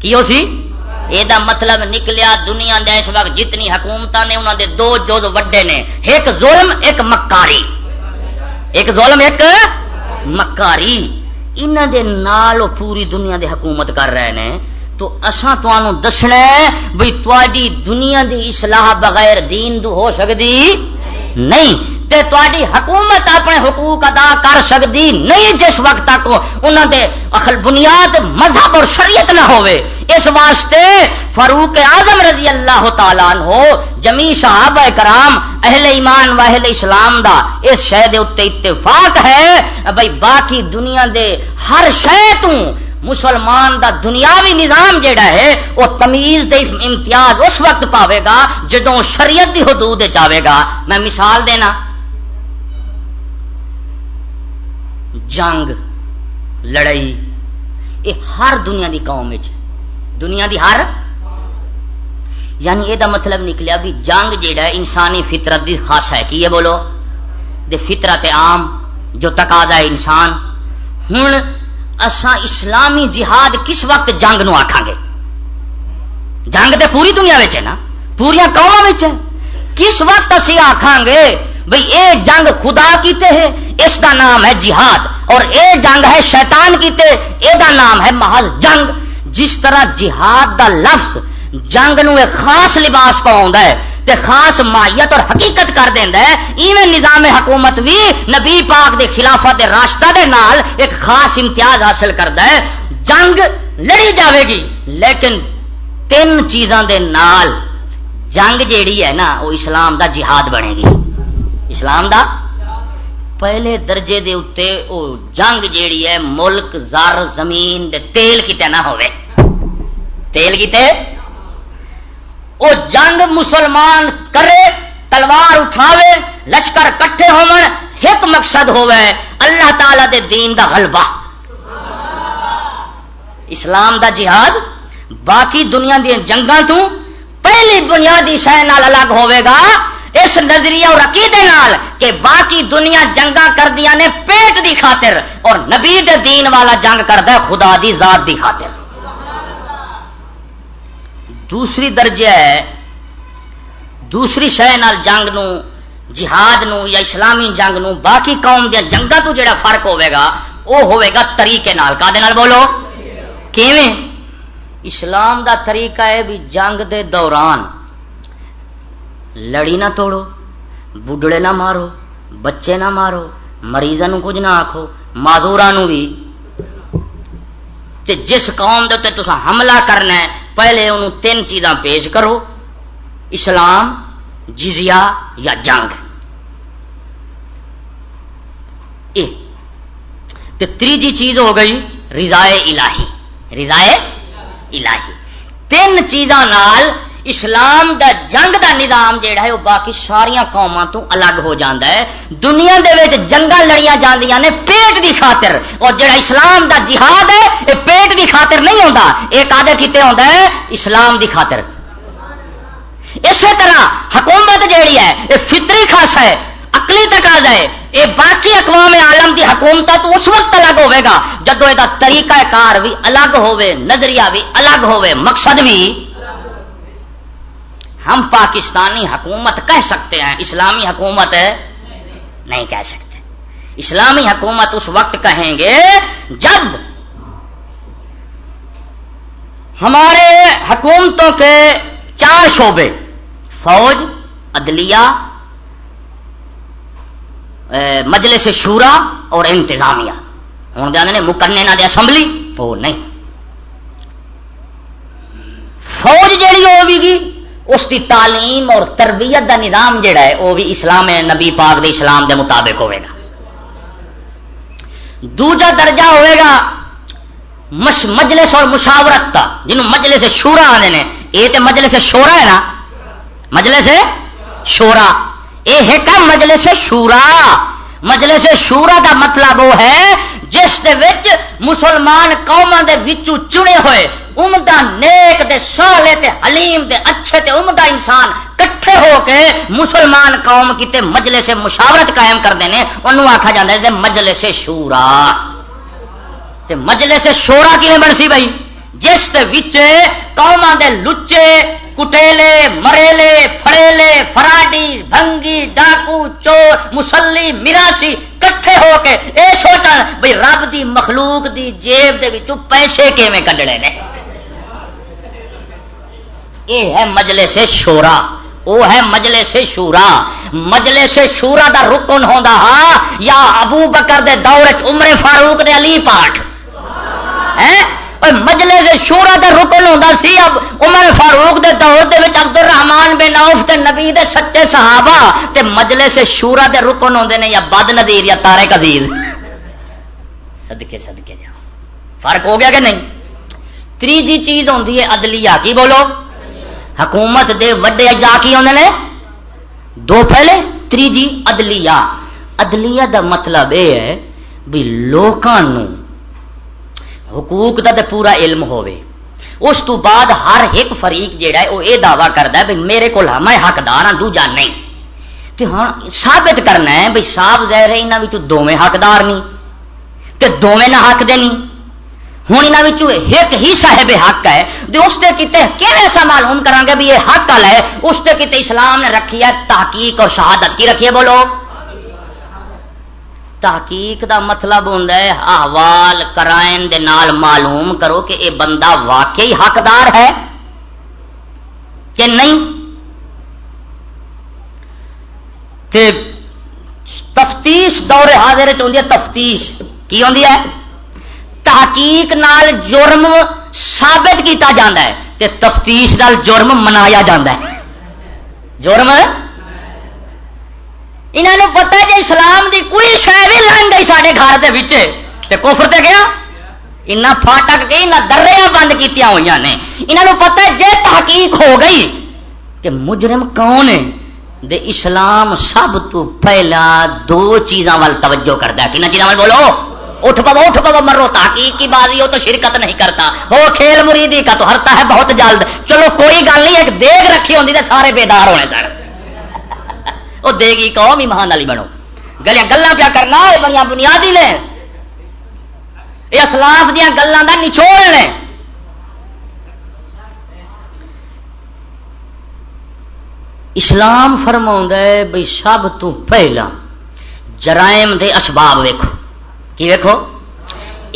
کی ہو سی؟ یہ مطلب نکلیا دنیا دے اس وقت جتنی حکومت نے انہوں دے دو جو وڈے نے۔ ایک ظلم، ایک مکاری۔ ایک ظلم، ایک مکاری۔ انہوں دے نال پوری دنیا دے حکومت کر رہے ہیں تو اساں تو دسنا بھائی تاری دنیا دی اصلاح بغیر دین دو ہو سکتی نہیں۔ تے تاری حکومت اپنے حقوق ادا کر سکتی نہیں جس وقت تک انہوں دے اخل بنیاد مذہب اور شریعت نہ ہوئے اس واسطے فاروق اعظم رضی اللہ تعالیٰ ہو جمی صاحب کرام، اہل ایمان و اہل اسلام دا اس شے شہد اتفاق ہے۔ بھائی باقی دنیا دے ہر شہ مسلمان دا دنیاوی نظام جیڑا ہے وہ تمیز دے امتیاز اس وقت پاوے گا جدو شریعت دی حدود چاہے گا۔ میں مثال دینا۔ جنگ، لڑائی، یہ ہر دنیا دی قوم دنیا دی ہر۔ یعنی یہ مطلب نکلیا بھی جنگ جیڑا ہے، انسانی فطرت دی خاص ہے۔ کی یہ بولو؟ دے فطرت عام جو تقاضا ہے انسان۔ ہوں اساں اسلامی جہاد کس وقت جنگ نو آکھاں گے؟ جنگ تے پوری دنیا ہے نا؟ پوریا قوم کس وقت اسی آکھاں گے بھئی اے جنگ خدا کیتے ہے، اس دا نام ہے جہاد، اور اے جنگ ہے شیطان کیتے، اے دا نام ہے محض جنگ۔ جس طرح جہاد دا لفظ جنگ نو ایک خاص لباس پاؤں ہے تے خاص ماہیت اور حقیقت کر دینا ہے۔ ایویں نظام حکومت بھی نبی پاک دے خلافت دے راستہ دے نال ایک خاص امتیاز حاصل کرتا ہے۔ جنگ لڑی جاوے گی، لیکن تین چیزاں دے نال جنگ جیڑی ہے نا، وہ اسلام دا جہاد بنے گی۔ اسلام دا پہلے درجے دے اتے او جنگ جیڑی ہے، ملک، زر، زمین دے تیل کتے نہ ہوئے تیل کتے او جنگ مسلمان کرے، تلوار اٹھاوے، لشکر کٹھے ہون ایک مقصد ہوئے اللہ تعالی دے دین دا غلبہ۔ اسلام دا جہاد باقی دنیا دیا جنگاں تو پہلی بنیادی شہ نال الگ ہوئے گا، اس نظریہ اور عقیدے نال کہ باقی دنیا جنگا کر دیا نے پیٹ دی خاطر اور نبی دے دین والا جنگ کرتا ہے خدا دی ذات دی خاطر۔ دوسری درجہ ہے، دوسری شہ نال جنگ نو، جہاد نو یا اسلامی جنگ نو، باقی قوم دیا جنگا تو جڑا فرق ہوئے گا وہ ہوئے گا طریقے نال۔ کا نال بولو؟ کیویں؟ اسلام دا طریقہ ہے بھی جنگ دے دوران لڑی نہ توڑو بڈڑے نہ مارو، بچے نہ مارو مریضوں کچھ نہ آخو معذوران بھی۔ تے جس قوم دے تو حملہ کرنا ہے پہلے انہوں تین چیزاں پیش کرو، اسلام جزیا یا جنگ۔ تیجی چیز ہو گئی، رضائے الہی۔ رضائے الہی۔ تین چیزاں نال اسلام دا جنگ دا نظام جیڑا ہے، وہ باقی ساریا قوما تو الگ ہو جاتا ہے۔ دنیا دے وچ جنگا لڑیاں جاندیاں نے پیٹ دی خاطر۔ اور جڑا اسلام دا جہاد ہے یہ پیٹ دی خاطر نہیں ہوتا ایک آدھے کیتے ہوتا ہے، اسلام دی خاطر۔ اسی طرح حکومت جیڑی ہے یہ فطری خاص ہے اکلی تک آ یہ باقی اقوام عالم کی حکومت تو اس وقت الگ ہوے گا، جدو یہ طریقہ کار بھی الگ ہوے نظریہ بھی الگ ہوے مقصد بھی ہم پاکستانی حکومت کہہ سکتے ہیں، اسلامی حکومت نہیں کہہ سکتے۔ اسلامی حکومت اس وقت کہیں گے جب ہمارے حکومتوں کے چار شعبے، فوج، عدلیہ مجلس شورا اور انتظامیہ۔ ہوں جانے مکرنے نہ دے اسمبلی، وہ نہیں۔ فوج جیڑی ہوگی اس کی تعلیم اور تربیت دا نظام جڑا ہے، وہ بھی اسلام نبی پاک دے اسلام دے مطابق ہوئے گا۔ دوجا درجہ ہوئے گا مجلس اور مشاورت کا جنہوں مجلس شورا آنے نے۔ یہ تو مجلس شورا ہے نا؟ مجلس شورا۔ یہ ہے کا مجلس شورا۔ مجلس شورا کا مطلب وہ ہے، جس دے وچ مسلمان قوما دے وچوں چنے ہوئے۔ امدا نیک دے سالے تے حلیم دے اچھے تے امدا انسان کٹھے ہو کے مسلمان قوم کیتے مجلس مشاورت قائم کر دینے انہوں آکھا جاندہ ہے مجلس شورا تے مجلس شورا کی بن سی بھائی جس دے دے لچے کٹیلے مریلے فڑیلے فراڈی بھنگی ڈاکو چور مسلی مراسی کٹھے ہو کے اے سوچن بھائی رب دی مخلوق دی جیب دے وچوں پیسے کیویں کڈنے نے یہ ہے مجلے سے شورا وہ ہے مجلے سے شورا۔ مجلے سے شورا دا رکن ہوندا ہاں یا ابو بکر دے دور عمر فاروق دے علی پاٹ ہے؟ مجلے سے شورا دا رکن ہوتا سی، اب عمر فاروق دے دور دے وچ عبد الرحمان بن عوف تے نبی دے سچے صحابہ، تے مجلے سے شورا دے رکن ہوندے نے یا بد نظیر یا تارے قدیر صدقے صدقے جاؤ۔ فرق ہو گیا کہ نہیں؟ تیجی چیز ہوندی ہے، عدلیہ، کی بولو؟ حکومت دے وڈے اجا کی ہوندے نے؟ دو پہلے تیجی عدلیہ. عدلیہ دا مطلب یہ ہے بھی لوکاں حقوق دا تے پورا علم ہوئے اس تو بعد ہر ایک فریق جیڑا ہے وہ یہ دعوی کرتا ہے میرے کو میں حقدار ہاں دوجا نہیں۔ تے ہاں ثابت کرنا ہے بھائی صاف ظاہر ہے یہاں دونیں حقدار نہیں تے دونیں نہ حق دے نہیں ہوں یہاں ایک ہی صاحب حق ہے اس سے کتے ایسا معلوم کریں گے بھی یہ حق والا ہے؟ اس سے کتے اسلام نے رکھی ہے تحقیق اور شہادت، کی رکھی ہے بولو؟ تحقیق دا مطلب ہوتا ہے، احوال کرائن دے نال معلوم کرو کہ اے بندہ واقعی حقدار ہے کہ نہیں؟ تے تفتیش دور حاضر چاہیے تفتیش کی ہوتی ہے؟ تحقیق نال جرم ثابت کیتا جاندہ ہے تے تفتیش نال جرم منایا جاندہ ہے۔ جرم؟ انہوں پتا جی اسلام دی کوئی شہ بھی لنگ گئی سارے گھر کے کوفر تے گیا۔ ان فاٹک کے دریا بند کی ہوئی نے۔ انہوں پتا جی تحقیق ہو گئی کہ مجرم کون ہے، دے اسلام سب تو پہلا دو چیزاں وال توجہ کرتا ہے۔ کن چیزاں وال بولو؟ اٹھ پو اٹھ پو مرو، تحقیق کی بازی ہو تو شرکت نہیں کرتا۔ وہ کھیل مریدی کا تو ہرتا ہے بہت جلد۔ چلو کوئی گل نہیں، ایک دیگ رکھی ہوتی تو سارے بیدار ہونے سر وہ دیگی قوم ایمان والی بنو۔ گلیاں گلا کیا کرنا یہ بڑی بنیادی نے۔ یہ اسلاف دیا گلوں کا نچوڑ نے۔ اسلام فرما بھائی سب تو پہلا جرائم دے اسباب ویکو کی ویکو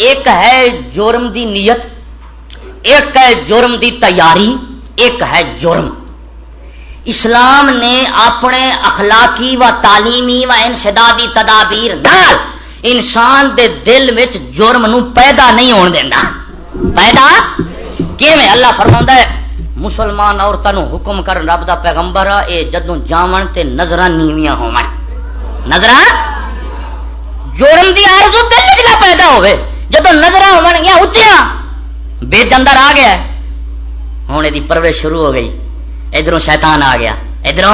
ایک ہے جرم دی نیت، ایک ہے جرم دی تیاری، ایک ہے جرم۔ اسلام نے اپنے اخلاقی و تعلیمی و انسدادی تدابیر نال انسان دے دل میں جرم نو پیدا نہیں ہون دینا پیدا؟ کیویں؟ اللہ فرما ہے، مسلمان عورتوں حکم کر رب دا پیغمبر، اے جدوں جاون تے نظر نیویاں ہون نظر جوڑن دی آرزو دل چ پیدا ہوئے جدو نظر ہون گیا اچیا بیج اندر آ گیا ہوں یہ پرورش شروع ہو گئی ادھر شیطان آ گیا ادھر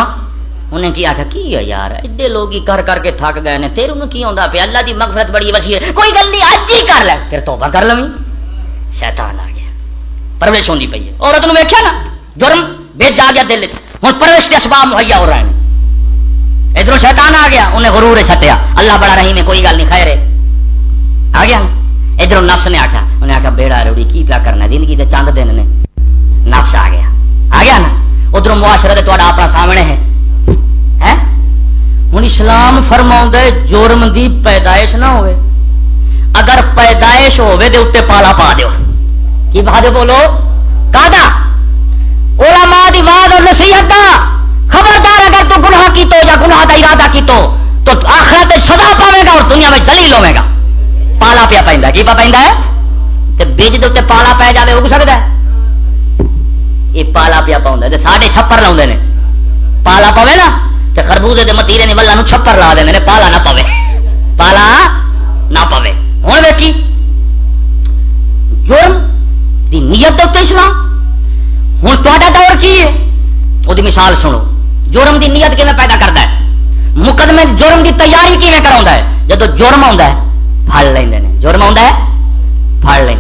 انہیں کی آخر کی ہے یار ایڈے لوگ ہی کر کر کے تھک گئے نے تیرے کی آتا پیا اللہ دی مغفرت بڑی وسیع ہے کوئی گل نہیں اج ہی کر لے پھر توبہ کر لویں شیطان آ گیا پرویش ہوتی پی ہے عورت ویکیا نا جرم بےج آ گیا دل ہوں پرویش کے اسباب مہیا ہو رہے ہیں ادھر شیطان آ گیا، انہیں غرور سٹیا اللہ بڑا رہی میں کوئی گل نہیں، خیر آ گیا۔ ادھر نفس نے آخیا انہیں آخیا بیڑا روڑی، کی پیا کرنا؟ زندگی کے چند دن نے۔ نفس آ گیا۔ آ گیا نا؟ ادھر معاشرت تا اپنا سامنے ہے۔ ہوں اسلام فرما جرم دی پیدائش نہ ہوئے۔ اگر پیدائش ہوئے دے اتنے پالا پا دیو۔ کی پا دو بولو؟ کا علماء دی واد اور نصیحت دا۔ خبردار اگر تو گناہ کی تو یا گناہ دا ارادہ کی تو تو آخرت سزا پاوے گا اور دنیا میں جلیل ہوے گا۔ پالا پیا پہ کی پا پہ بج دے پالا پی جائے اگ سکتا ہے؟ یہ پالا پیا پاؤں ساڈے چھپر لاؤ نے۔ پالا پوے نا تو خربوزے کے متیرے نے ولہ چھپر لا دیں پالا نہ پوے پالا نہ پوے ہوں ویکھی، جرم دی نیت اسلام۔ ہوں تا دور کی ہے؟ وہ مثال سنو۔ جرم دی نیت کیون پیدا کرتا ہے؟ مقدمے جرم دی تیاری کیون کرا ہے؟ جب جرم آتا ہے پڑ لیں جرم آتا ہے پڑ لیں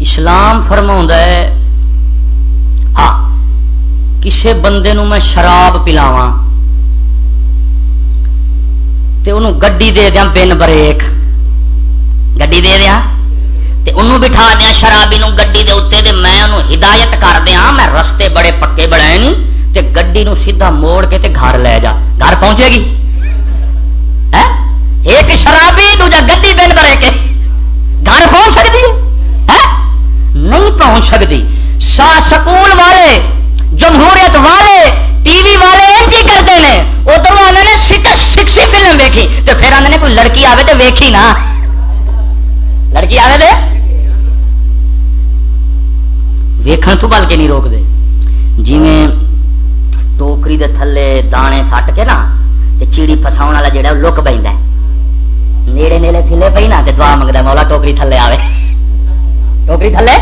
اسلام فرما ہے ہاں کسے بندے نو میں شراب پلاوا تو گڈی دے دیا بن بریک۔ گڈی دے دیا انہوں بٹھا دیا شرابی نو گڈی دے اتنے دے میں انہوں ہدایت کر دیا میں رستے بڑے پکے بڑے نہیں تے گڈی نو سیدھا موڑ کے تے گھر لے جا گھر پہنچے گی ایک شرابی دوجا گڈی بن برے کے گھر پہنچ سکتی ہے نہیں پہنچ سکتی سا سکول والے جمہوریت والے ٹی وی والے انجی کرتے ہیں ادھر آنے نے سکس سکسی فلم ویکھی تو پھر آنے کوئی لڑکی آئے تو ویکھی نا لڑکی آئے دے ویکھن تو بل کے نہیں روک دے جی میں ٹوکری دے تھلے دانے سٹ کے نا تے چیڑی فساؤ والا جہا لک پہ نیڑے نیڑے تھلے پی نا تے دعا منگتا مولا ٹوکری تھلے آوے ٹوکری تھلے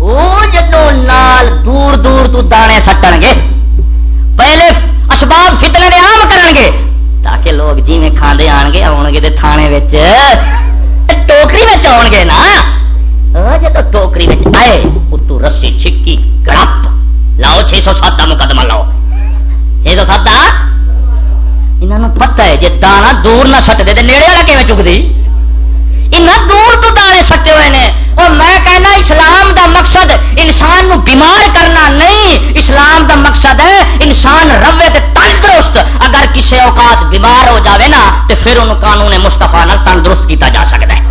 وہ جدو نال دور دور تو دانے سٹن گے پہلے اسباب فتنے دے عام کرن گے تاکہ لوگ جی میں کھاندے آن گے آن گے تے تھانے وچ ٹوکری میں آن گے نا ہاں، جب ٹوکری میں آئے، اتو رسی چھکی، گڑپ۔ لاؤ چھ سو سات کا مقدمہ، لاؤ۔ چھ سو سات انہوں پتہ ہے جی دانا دور نہ سٹ دے نیڑے والا کیون چکتی دور تو دانے سٹے ہوئے ہیں اور میں کہنا، اسلام دا مقصد انسان نو بیمار کرنا نہیں۔ اسلام دا مقصد ہے، انسان روے تے تندرست۔ اگر کسی اوقات بیمار ہو جاوے نا تو پھر ان قانون مستفا تندرست کیتا جا سکتا ہے۔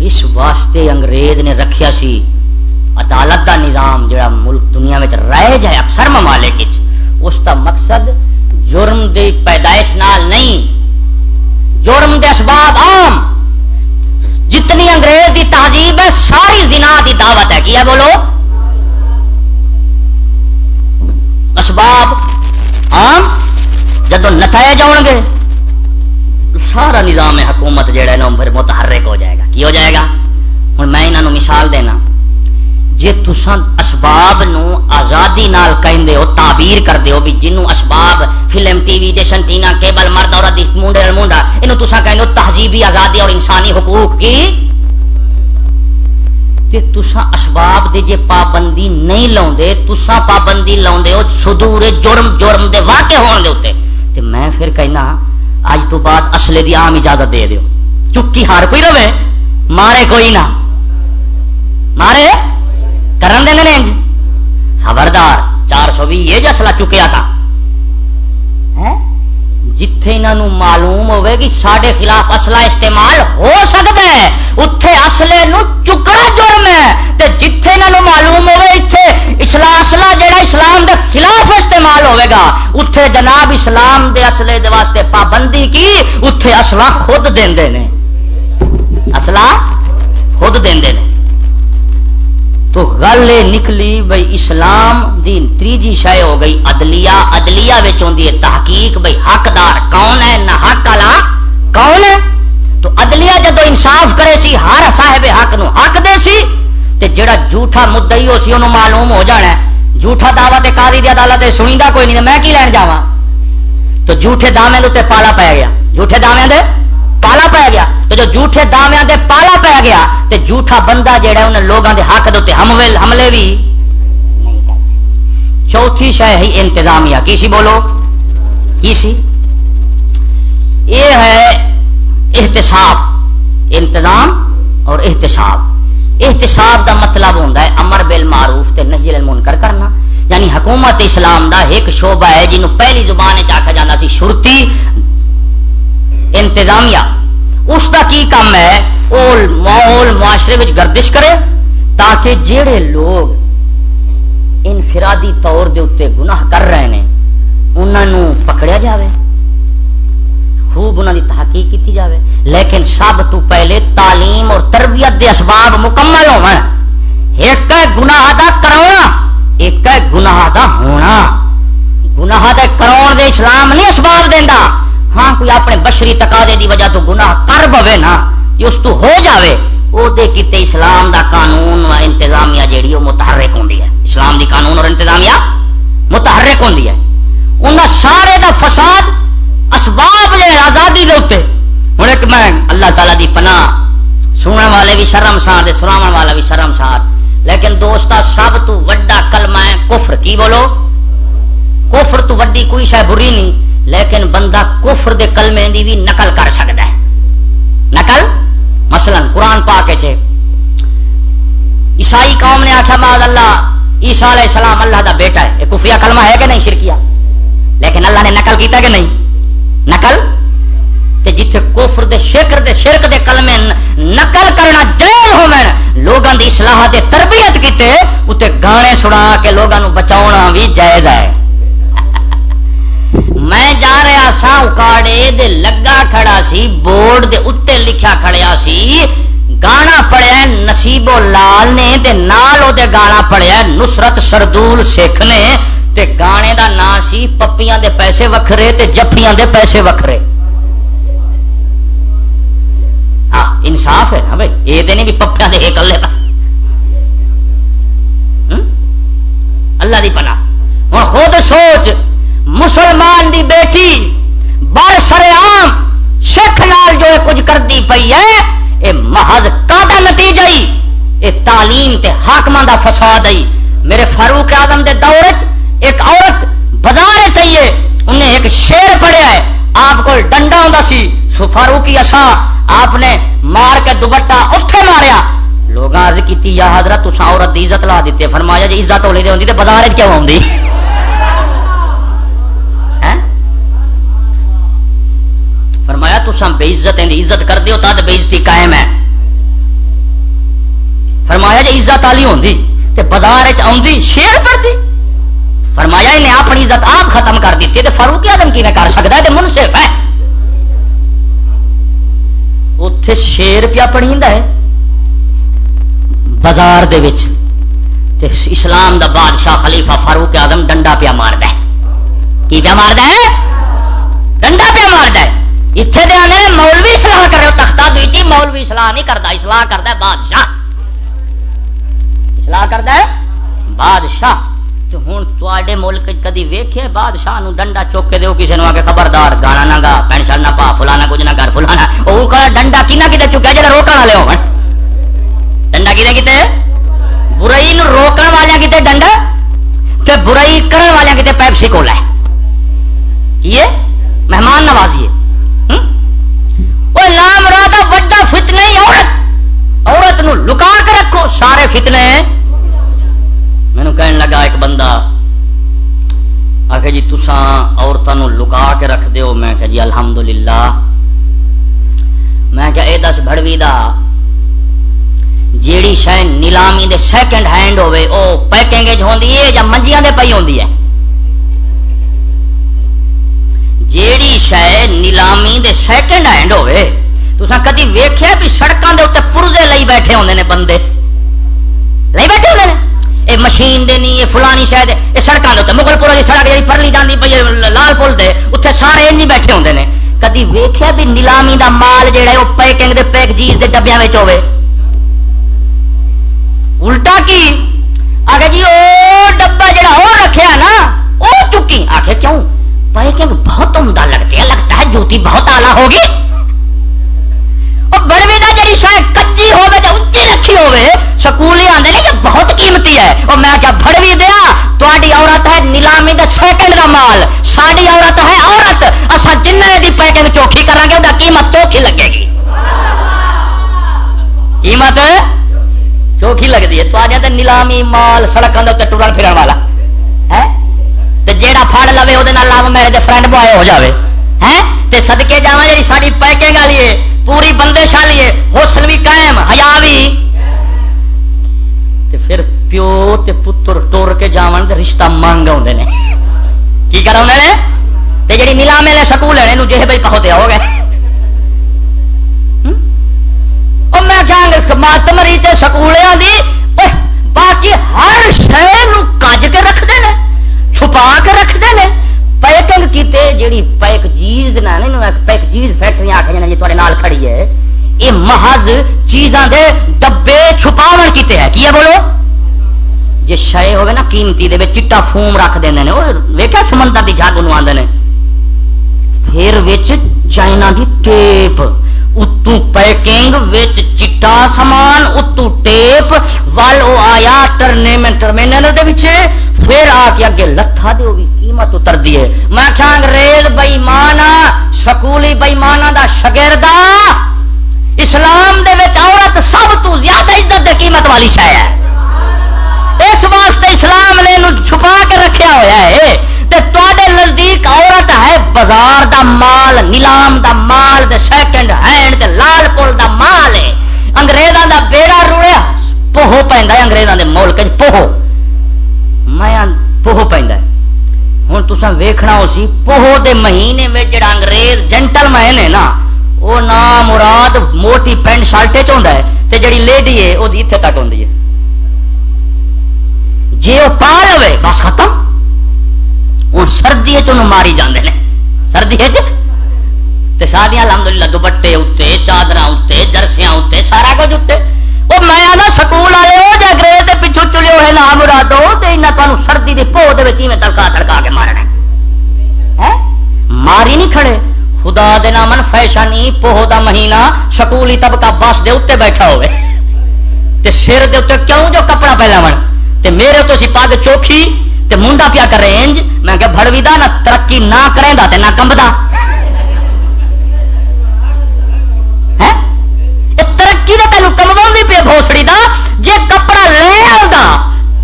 اس واسطے انگریز نے رکھیا سی۔ عدالت دا نظام جڑا ملک دنیا میں رہ جائے اکثر ممالک اس کا مقصد جرم دی پیدائش نال نہیں، جرم دے اسباب عام۔ جتنی انگریز دی تہذیب ہے، ساری زنا دی دعوت ہے۔ کیا بولو؟ اسباب عام۔ جدو نتائج آؤ گے سارا نظام حکومت جہا نا پھر متحرک ہو جائے گا۔ کی ہو جائے گا؟ ہوں میں انہوں مثال دینا۔ جی تسان اسباب نو آزادی نال کہندے ہو، تعبیر کر دے ہو بھی جنوں اسباب film, T V dish antenna, cable, مرد اور منڈے منڈا انہوں تسان کہندے ہو تہذیبی آزادی اور انسانی حقوق کی۔ تے تسا اسباب دے جے پابندی نہیں لاؤندے تسا پابندی لاؤندے ہو، صدور جرم جرم دے واقع ہون دے اوتے۔ تے میں پھر کہنا اج تو بعد اصلے دی عام اجازت دے دیو۔ چکی ہار کوئی رہے، مارے کوئی نہ۔ مارے؟ کرن دیں خبردار، چار سو بھی یہ جسلا چکیا تھا۔ جتھے انہوں معلوم ہوئے کہ سڈے خلاف اصلہ استعمال ہو سکتا ہے اتے اصلے چکنا جرم ہے تے جتھے انہوں معلوم ہوئے اتنے اسلام اصلہ جڑا اسلام دے خلاف استعمال ہوئے گا اتے جناب اسلام دے اصلے دے واسطے پابندی کی اتے اصلہ خود دے اصلہ خود دے تو گل یہ نکلی بھائی اسلام دی تیجی شے ہو گئی، عدلیہ۔ عدلیہ ادلیا ادلیا تحقیق بھائی حقدار کون ہے، نہ حق والا کون ہے؟ تو ادلیا جدو انصاف کرے سی، ہر صاحب حق نو حق دے سی، تے جڑا جھوٹا مدئی ہو سی، انہوں معلوم ہو جانا ہے۔ جھوٹا دعوی تے قاضی دی عدالت سنی کوئی نہیں، میں کی لین جاواں؟ تو جھوٹے دامے دے پالا پی گیا۔ جھوٹے دامے دے پالا پی گیا تو جو جھوٹے دعوے دے پالا پی گیا تو جھوٹا بندہ جہا انہیں لوگوں کے حق دے حملے حملے بھی چوتھی شہ ہی انتظامیہ کی سی بولو کی سی یہ ہے احتساب انتظام اور احتساب احتساب دا مطلب ہوتا ہے امر بل معروف تے نجل المنکر کرنا یعنی حکومت اسلام دا ایک شعبہ ہے جنہوں پہلی زبان چ آخا جانا سی شرتی انتظامیہ، اس کا کی کام ہے؟ وہ ماحول معاشرے میں گردش کرے تاکہ جڑے لوگ انفرادی طور دے اتنے گناہ کر رہے ہیں انہوں پکڑیا جاوے، خوب انہوں کی تحقیق کی جاوے۔ لیکن سب تو پہلے تعلیم اور تربیت دے اسباب مکمل ہو ایک گناہ دا کرونا، ایک گناہ دا ہونا۔ گناہ دے کراؤ دے اسلام نہیں اسباب دینا ہاں کوئی اپنے بشری تقاضے دی وجہ تو گناہ کر پوے نا اس تو ہو جاوے۔ او دے کتے اسلام دا قانون و انتظامیہ جیڑی وہ متحرک ہوندی ہے۔ اسلام دی قانون اور انتظامیہ متحرک ہوندی ہے۔ انہاں سارے دا فساد اسباب جے آزادی دے اوتے ہن ایک میں اللہ تعالی دی پناہ سننے والے بھی شرم سار دے سناون والا بھی شرم سار۔ لیکن دوستا، سب تو وڈا کلمہ ہے کفر۔ کی بولو؟ کفر تو وڈی کوئی شے بری نہیں۔ لیکن بندہ کفر دے کلمے دی بھی نقل کر سکتا ہے۔ نقل؟ مثلا قرآن پا کے چھے عیسائی قوم نے آخیا ماد اللہ عیسا علیہ السلام اللہ دا بیٹا ہے۔ یہ کفیا کلمہ ہے کہ نہیں شرکیا لیکن اللہ نے نقل کیتا کہ نہیں۔ نقل؟ تے جتھے کفر دے شکر دے، شرک دے کلمے نقل کرنا جیل ہو میں لوگوں دی اصلاح دے تربیت کیتے اتنے گانے سنا کے لوگوں بچاؤنا بھی جائز ہے۔ میں جا رہا سا اکاڑے دے لگا کھڑا سی، بورڈ دے اتنے لکھا کھڑیا سی۔ گانا پڑیا نصیبو لال نے، دے نال او دے گانا پڑیا نصرت سردول سکھ نے۔ تے گانے دا نام سی، پپیاں دے پیسے وکھرے تے جفیاں دے پیسے وکھرے۔ ہاں انصاف ہے نا بھائی، یہ نہیں بھی پپیاں دے ایک اللہ اللہ دی پناہ۔ ہوں، خود سوچ۔ مسلمان دی بیٹی بر سر آم سکھ نال جو کچھ کرتی پئی ہے یہ محض کا نتیجہ ہی یہ تعلیم تے حاکم دا فساد آئی میرے فاروق آدم دے دور ایک عورت بازار چاہیے انہیں ایک شیر پڑیا ہے۔ آپ کو ڈنڈا ہوں سی فاروقی اصا آپ نے مار کے دوبٹا اتے ماریا۔ لوگ آج کی یا حضرت تصا عورت کی عزت لا دیتے۔ فرمایا جی عزت ہونی ہوتی تو بازار کیوں آؤں فرمایا بے عزت عزت کر دیو تد بےزتی قائم ہے۔ فرمایا جی عزت والی ہوندی تے بازار آدھی شیر پڑ دی فرمایا انہیں اپنی عزت آپ ختم کر دیتی تے فاروق آدم کی کر سکتا ہے تے منصف ہے۔ اتے شیر پیا پڑی ہے۔ بازار دے وچ تے اسلام دا بادشاہ خلیفہ فاروق آدم ڈنڈا پیا مارد کی پیا مارد ہے؟ ڈنڈا پیا مارد ہے۔ اتنے دے آنے مولوی سلاح کر رہے ہو تختہ دوجی مولوی سلاح نہیں کرتا اصلاح کرتا ہے بادشاہ اصلاح کرتا ہے بادشاہ تو ہوں تے ملک کدی ویخے بادشاہ نو ڈنڈا چوک کے دو کسی نے آ کے خبردار گانا نہ گا پینشن نہ پا فلانا کچھ نہ کر فلانا وہ کہ ڈنڈا کنا کتنے چکا جا روکنے والے ہو ڈنڈا کتنے کتنے برائی نو روکنے والے کتنے ڈنڈا کہ برائی کرنے والے کتنے پیپسی کو لے یہ مہمان نوازی ہے وہ نام راہ وڈا فتنے عورت عورت نو لکا کے رکھو سارے فتنے مینو کہنے لگا ایک بندہ آ جی تسان عورتوں لکا کے رکھ دیو میں کہ جی الحمدللہ میں کہ اے دس بڑوی دا جیڑی شہ نیلامی دے سیکنڈ ہینڈ ہوے او پیکنگ ہوندی ہے یا منجیاں دے پئی ہوندی ہے جیڑی شہ نیلامی دے سیکنڈ ہینڈ ہوے تسا کدی ویکھیا بھی سڑکاں دے اوتے پرزے لئی بیٹھے ہوندے نے بندے لئی بیٹھے ہوندے نے اے مشین دے نہیں یہ فلانی شاید یہ سڑکوں کے مغل پورا کی سڑک جی پرلی جاتی پی لال پل دے اتنے سارے نہیں بیٹھے ہوتے ہیں کدی ویخیا بھی نیلامی دا مال جہا ہے وہ پیکنگ دے پیک جیز دے ڈبیا ہوے الٹا کی آگے جی وہ ڈبا جڑا وہ رکھیا نا وہ چکی آخر کیوں پیکنگ بہت عمدہ لگتی ہے لگتا ہے جوتی بہت آلہ ہوگی۔ بڑوی کا جی شاید کچی ہوگی تو اچھی رکھی ہوے سکولی آدھے یہ بہت قیمتی ہے۔ اور میں کیا بڑوی دیا تاری عورت ہے نیلامی کا سیکنڈ کا مال۔ ساری عورت ہے عورت۔ اصا جن کی پیکنگ چوکھی کریں گے وہ قیمت چوکھی لگے گی۔ قیمت چوکھی لگتی ہے۔ تو نیلامی مال سڑکوں کے اتنے ٹرن پھرن والا۔ جیڑا پھڑ لو وہ میرے دے فرینڈ بوائے ہو جائے ہے سدکے جا جی ساری پیکنگ والی ہے پوری بندش والی ہے حسن بھی قائم ہیا بھی پھر پیو تے پتر ٹور کے جاون تے رشتہ مانگ آتے ہیں کی کرا نے جی نیلامے نے سکول ہے جی بھائی پہتے ہو گئے میں کیا ماتمری سکولوں کی باقی ہر شہر کج کے رکھتے ہیں چھپا کے رکھتے ہیں پیکنگ کیتے جیڑی پیک چیز نہ پیک چیز فیکٹری آخر جی تے کھڑی ہے۔ یہ محض چیزاں دے ڈبے چھپاو کیتے ہیں کی ہے بولو؟ جی شے ہوگی نا قیمتی دے چٹا فوم رکھ دیں ویکیا سمندر کی جگ نو آدھے پھر چائنا دی ٹیپ۔ اتو پیکنگ وچ چٹا سامان اتو ٹیپ وال او آیا ٹرمینل ٹرمینل دے وچے پھر آ کے اگے لتھا دے بھی قیمت اتر دیے میں کیا انگریز بئیمانا سکولی بئیمانا دا شگردا اسلام دے وچ عورت سب تو زیادہ عزت دے قیمت والی شے ہے اس واسطے اسلام نے چھپا کے رکھیا ہوا ہے تے نزدیک عورت ہے، بازار دا مال، نیلام دا مال دے سیکنڈ ہینڈ دے لال پول دا مال ہے۔ انگریزاں دا بیڑا روڑیا، پوہو پہندا ہے انگریزاں دے ملک پوہو۔ میں پوہو پہندا ہے۔ ہوں تسا ویکھنا ہو سی، پوہو دے مہینے میں جڑا انگریز جنٹل مین ہے نا وہ نام مراد موٹی پینٹ شرٹے چ ہے۔ تے جڑی لیڈی ہے وہ اتنے تک ہوتی ہے۔ جی وہ پا لو بس ختم۔ ہوں سردی ماری جانے سردی جی؟ سادیا الحمد للہ دوپٹے اتنے چادر اتنے جرسیاں اتنے سارا کچھ اتنے وہ میں آنا سکول والے جا گرے کے پچھو چلے ہوئے نام مرادو تو تمہیں سردی کی پو میں تڑکا تڑکا کے مارنا ماری نہیں کھڑے۔ خدا دے نامن فیشن ہی پوہ دا مہینہ سکولی طبقہ بس دے اتنے بیٹھا ہوئے۔ تے سر دے اتنے کیوں جو کپڑا پہ لو تے میرے تو سی پگ چوکھی تے منڈا پیا کر انج۔ میں کہ بڑوی دا نہ ترقی نہ کریں دا تے نہ کمبدا ترقی دا تینوں کموا بھی پہ بھوسڑی دا، جے کپڑا لے آ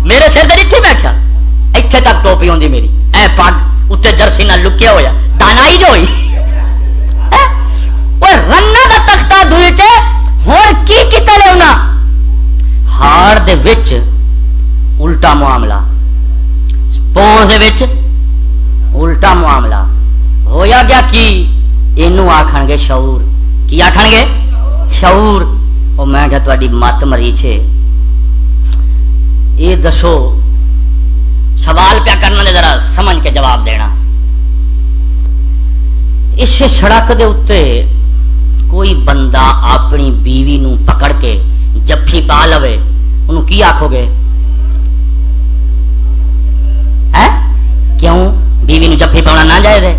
میرے سر دے اتنے بیٹھا اتنے تک ٹوپی ہوندی میری۔ اے پگ اتنے جرسی نہ لکیا ہوا دانائی جو ہوئی۔ رن کا تختہ دھوئے دھوئی ہوں کی کیتا لے لیا ہار دے وچ الٹا معاملہ۔ پوز الٹا معاملہ ہویا گیا کی یہ آخ گے شعور کی آخ گے شعور وہ میں کیا تاری مت مری چے یہ دسو سوال پیا کرنا ذرا سمجھ کے جواب دینا اسے سڑک دے اتنے کوئی بندہ اپنی بیوی نو پکڑ کے جفی پا لو ان کی آخو گے کیوں؟ بیوی نو جفی پاؤنا نہ جائے دے۔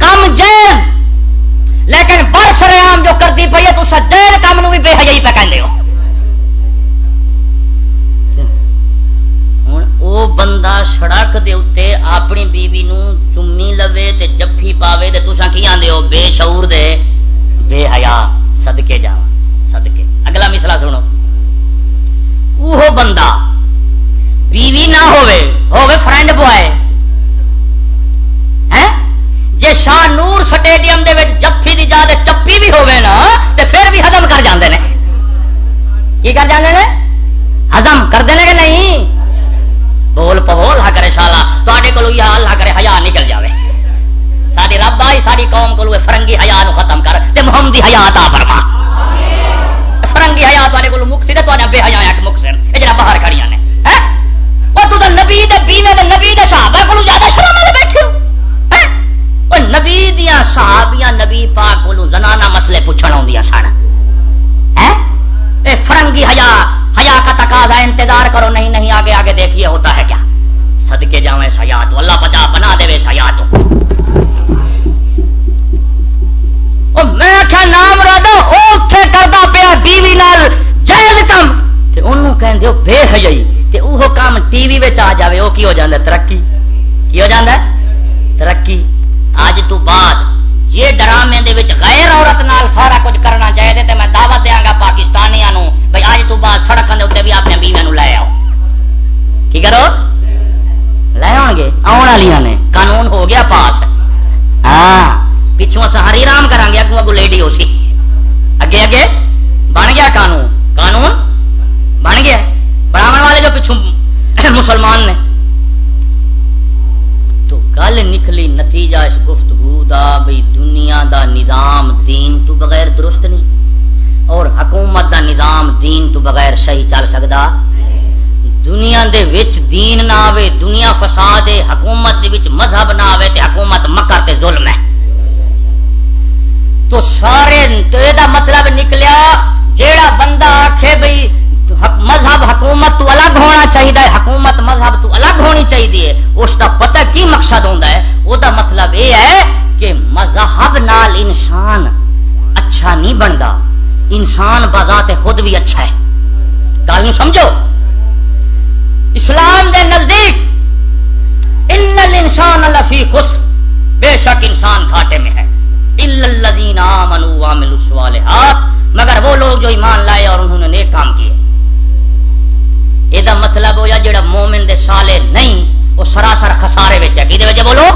کم جیز لیکن برس رام جو کرتی پی ہے، تو جیل کام نو بھی بے حجائی پہ کہ وہ بندہ سڑک دے اتنے اپنی بیوی نو چمی لوے تے جفی پاوے تے تسا کی آدھے ہو؟ بے شعور دے۔ بے حیا۔ سدکے جا۔ سدکے اگلا سنو وہ بندہ بیوی نہ ہوئے ہوئے فرینڈ بوائے جے شاہ نور سٹیڈیم دے وچ جفی دی جا چپی بھی ہوئے نا تے پھر بھی ہزم کر جاندے نے کی کر جاندے نے ہزم کر دے کہ نہیں بول پو اللہ کرے شالا تے کو اللہ کرے ہیا نکل جائے ساری رب آئی ساری قوم کو فرنگی ہیا ختم کر تے محمدی ہیا تا فرما فرنگی ہیا تے کو مک سی تو بے ہیا ایک مک سن یہ جڑا باہر کھڑی نے۔ وہ تو نبی دے بیوے دے نبی دے صحابہ کو زیادہ شرم والے بیٹھے وہ نبی دیا صحابیاں نبی پاک کو زنانہ مسئلے پوچھنا آدی سن فرنگی ہیا حیا کا تقاضا انتظار کرو، نہیں نہیں، آگے آگے دیکھیے ہوتا ہے کیا۔ سدکے جا سیا تو اللہ بچا بنا دے سیا تو میں کیا نام رہا کرتا پیا بیوی لال جائز کم انہوں کہ بے حجائی تے وہ کام ٹی وی آ جائے وہ کی ہو جاتا ترقی۔ کی ہو جاتا ترقی۔ اج تو بعد جی ڈرامے دے وچ غیر عورت نال سارا کچھ کرنا چاہیے تو میں دعوت دیا گا پاکستانیاں بھائی اج تو بعد سڑک کے اتنے بھی اپنے بیوی لے آؤ۔ کی کرو؟ لے آؤ گے آن والی نے۔ قانون ہو گیا پاس۔ ہاں۔ پچھوں اصل ہری رام کرا گے اگو اگو لیڈی ہو سی اگے اگے بن گیا قانون۔ قانون بن گیا۔ بڑھاو والے جو پچھوں مسلمان نے۔ تو گل نکلی نتیجہ اس گفتگو دا بھائی دنیا دا نظام دین تو بغیر درست نہیں۔ اور حکومت دا نظام دین تو بغیر صحیح چل سکتا دنیا دے وچ دین نہ آوے، دنیا فساد حکومت دے وچ مذہب نہ آوے، تے حکومت مکر تے ظلم ہے۔ تو سارے تو یہ مطلب نکلیا، جیڑا بندہ آخے بھائی مذہب حکومت تو الگ ہونا چاہیے حکومت مذہب تو الگ ہونی چاہیے اس کا پتہ کی مقصد ہوتا ہے؟ وہ مطلب یہ ہے کہ مذہب نال انسان اچھا نہیں بنتا انسان بذات خود بھی اچھا ہے۔ گل سمجھو؟ اسلام دے نزدیک ان انسان الفی خوش بے شک انسان گھاٹے میں ہے۔ مگر وہ لوگ جو ایمان لائے اور انہوں نے نیک کام کیے۔ یہ مطلب ہوا جڑا مومن دے سالے نہیں، وہ سراسر خسارے ہے۔ کہ بولو؟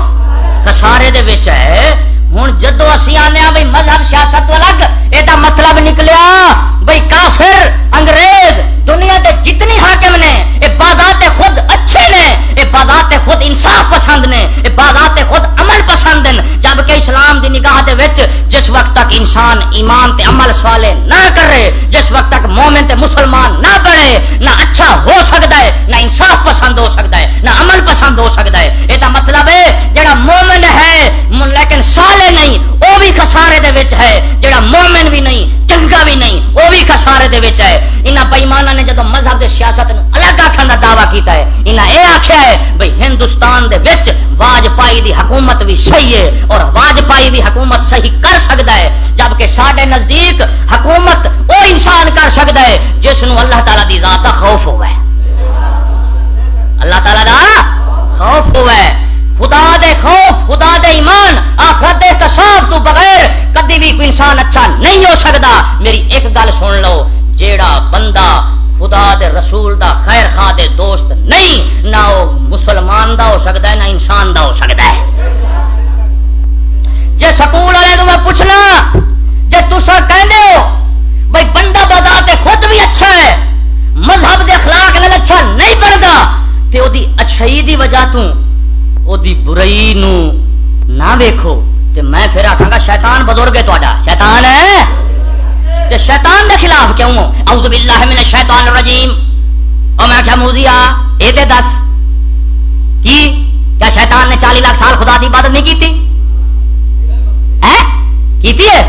خسارے دے ہے۔ ہوں جدو اسی آنے ہاں بھائی مذہب، سیاست الگ یہ مطلب نکلیا بھائی کافر، انگریز دنیا کے جتنی حاکم نے یہ بادات خود اچھے نے یہ بادات خود انصاف پسند نے یہ بادات خود عمل پسند ہیں جبکہ اسلام دی نگاہ دے وچ جس وقت تک انسان ایمان تے عمل سوالے نہ کرے، جس وقت تک مومن تے مسلمان نہ بنے نہ اچھا ہو سکتا ہے، نہ انصاف پسند ہو سکتا ہے، نہ عمل پسند ہو سکتا ہے۔ یہ مطلب ہے، جڑا مومن ہے لیکن سالے نہیں وہ بھی خسارے دے وچ ہے۔ جڑا مومن بھی نہیں چنگا بھی نہیں وہ بھی خسارے دے وچ ہے۔ انہاں بےمانہ انہوں نے جدو مذہب دے سیاست الگ آخر کا دعویٰ کیتا ہے، انہاں اے آخیا ہے بھائی ہندوستان دے وچ واجپائی دی حکومت بھی صحیح ہے اور واجپائی بھی حکومت صحیح کر سکتا ہے، جبکہ سارے نزدیک حکومت وہ انسان کر سکتا ہے جس نو اللہ تعالیٰ دی ذات کا خوف ہوا ہے اللہ تعالیٰ دا خوف ہوا ہے خدا دے خوف، خدا دے ایمان، آخرت دے تصاف تو بغیر کدی بھی کوئی انسان اچھا نہیں ہو سکتا میری ایک گل سن لو، جیڑا بندہ خدا دے رسول دا خیر خواہ دے دوست نہیں، نہ وہ مسلمان دا ہو سکتا ہے، نہ انسان دا ہو سکتا ہے۔ جی سکول والے تو میں پوچھنا جی تصا کہہ ہو بھائی بندہ بدا تے خود بھی اچھا ہے، مذہب دے اخلاق نال اچھا نہیں بنتا تے او دی اچھائی دی وجہ تو، او دی برائی نو نہ ویکھو، تے میں پھر آخا گا، شیطان بزرگ ہے تا شیطان ہے؟ تے شیطان دے خلاف کیوں ہو؟ اعوذ باللہ من الشیطان الرجیم۔ اور میں کیا موزی آ یہ دس۔ کی؟ کیا شیطان نے چالی لاکھ سال خدا کی عبادت نہیں کیتی ہے کیتی ہے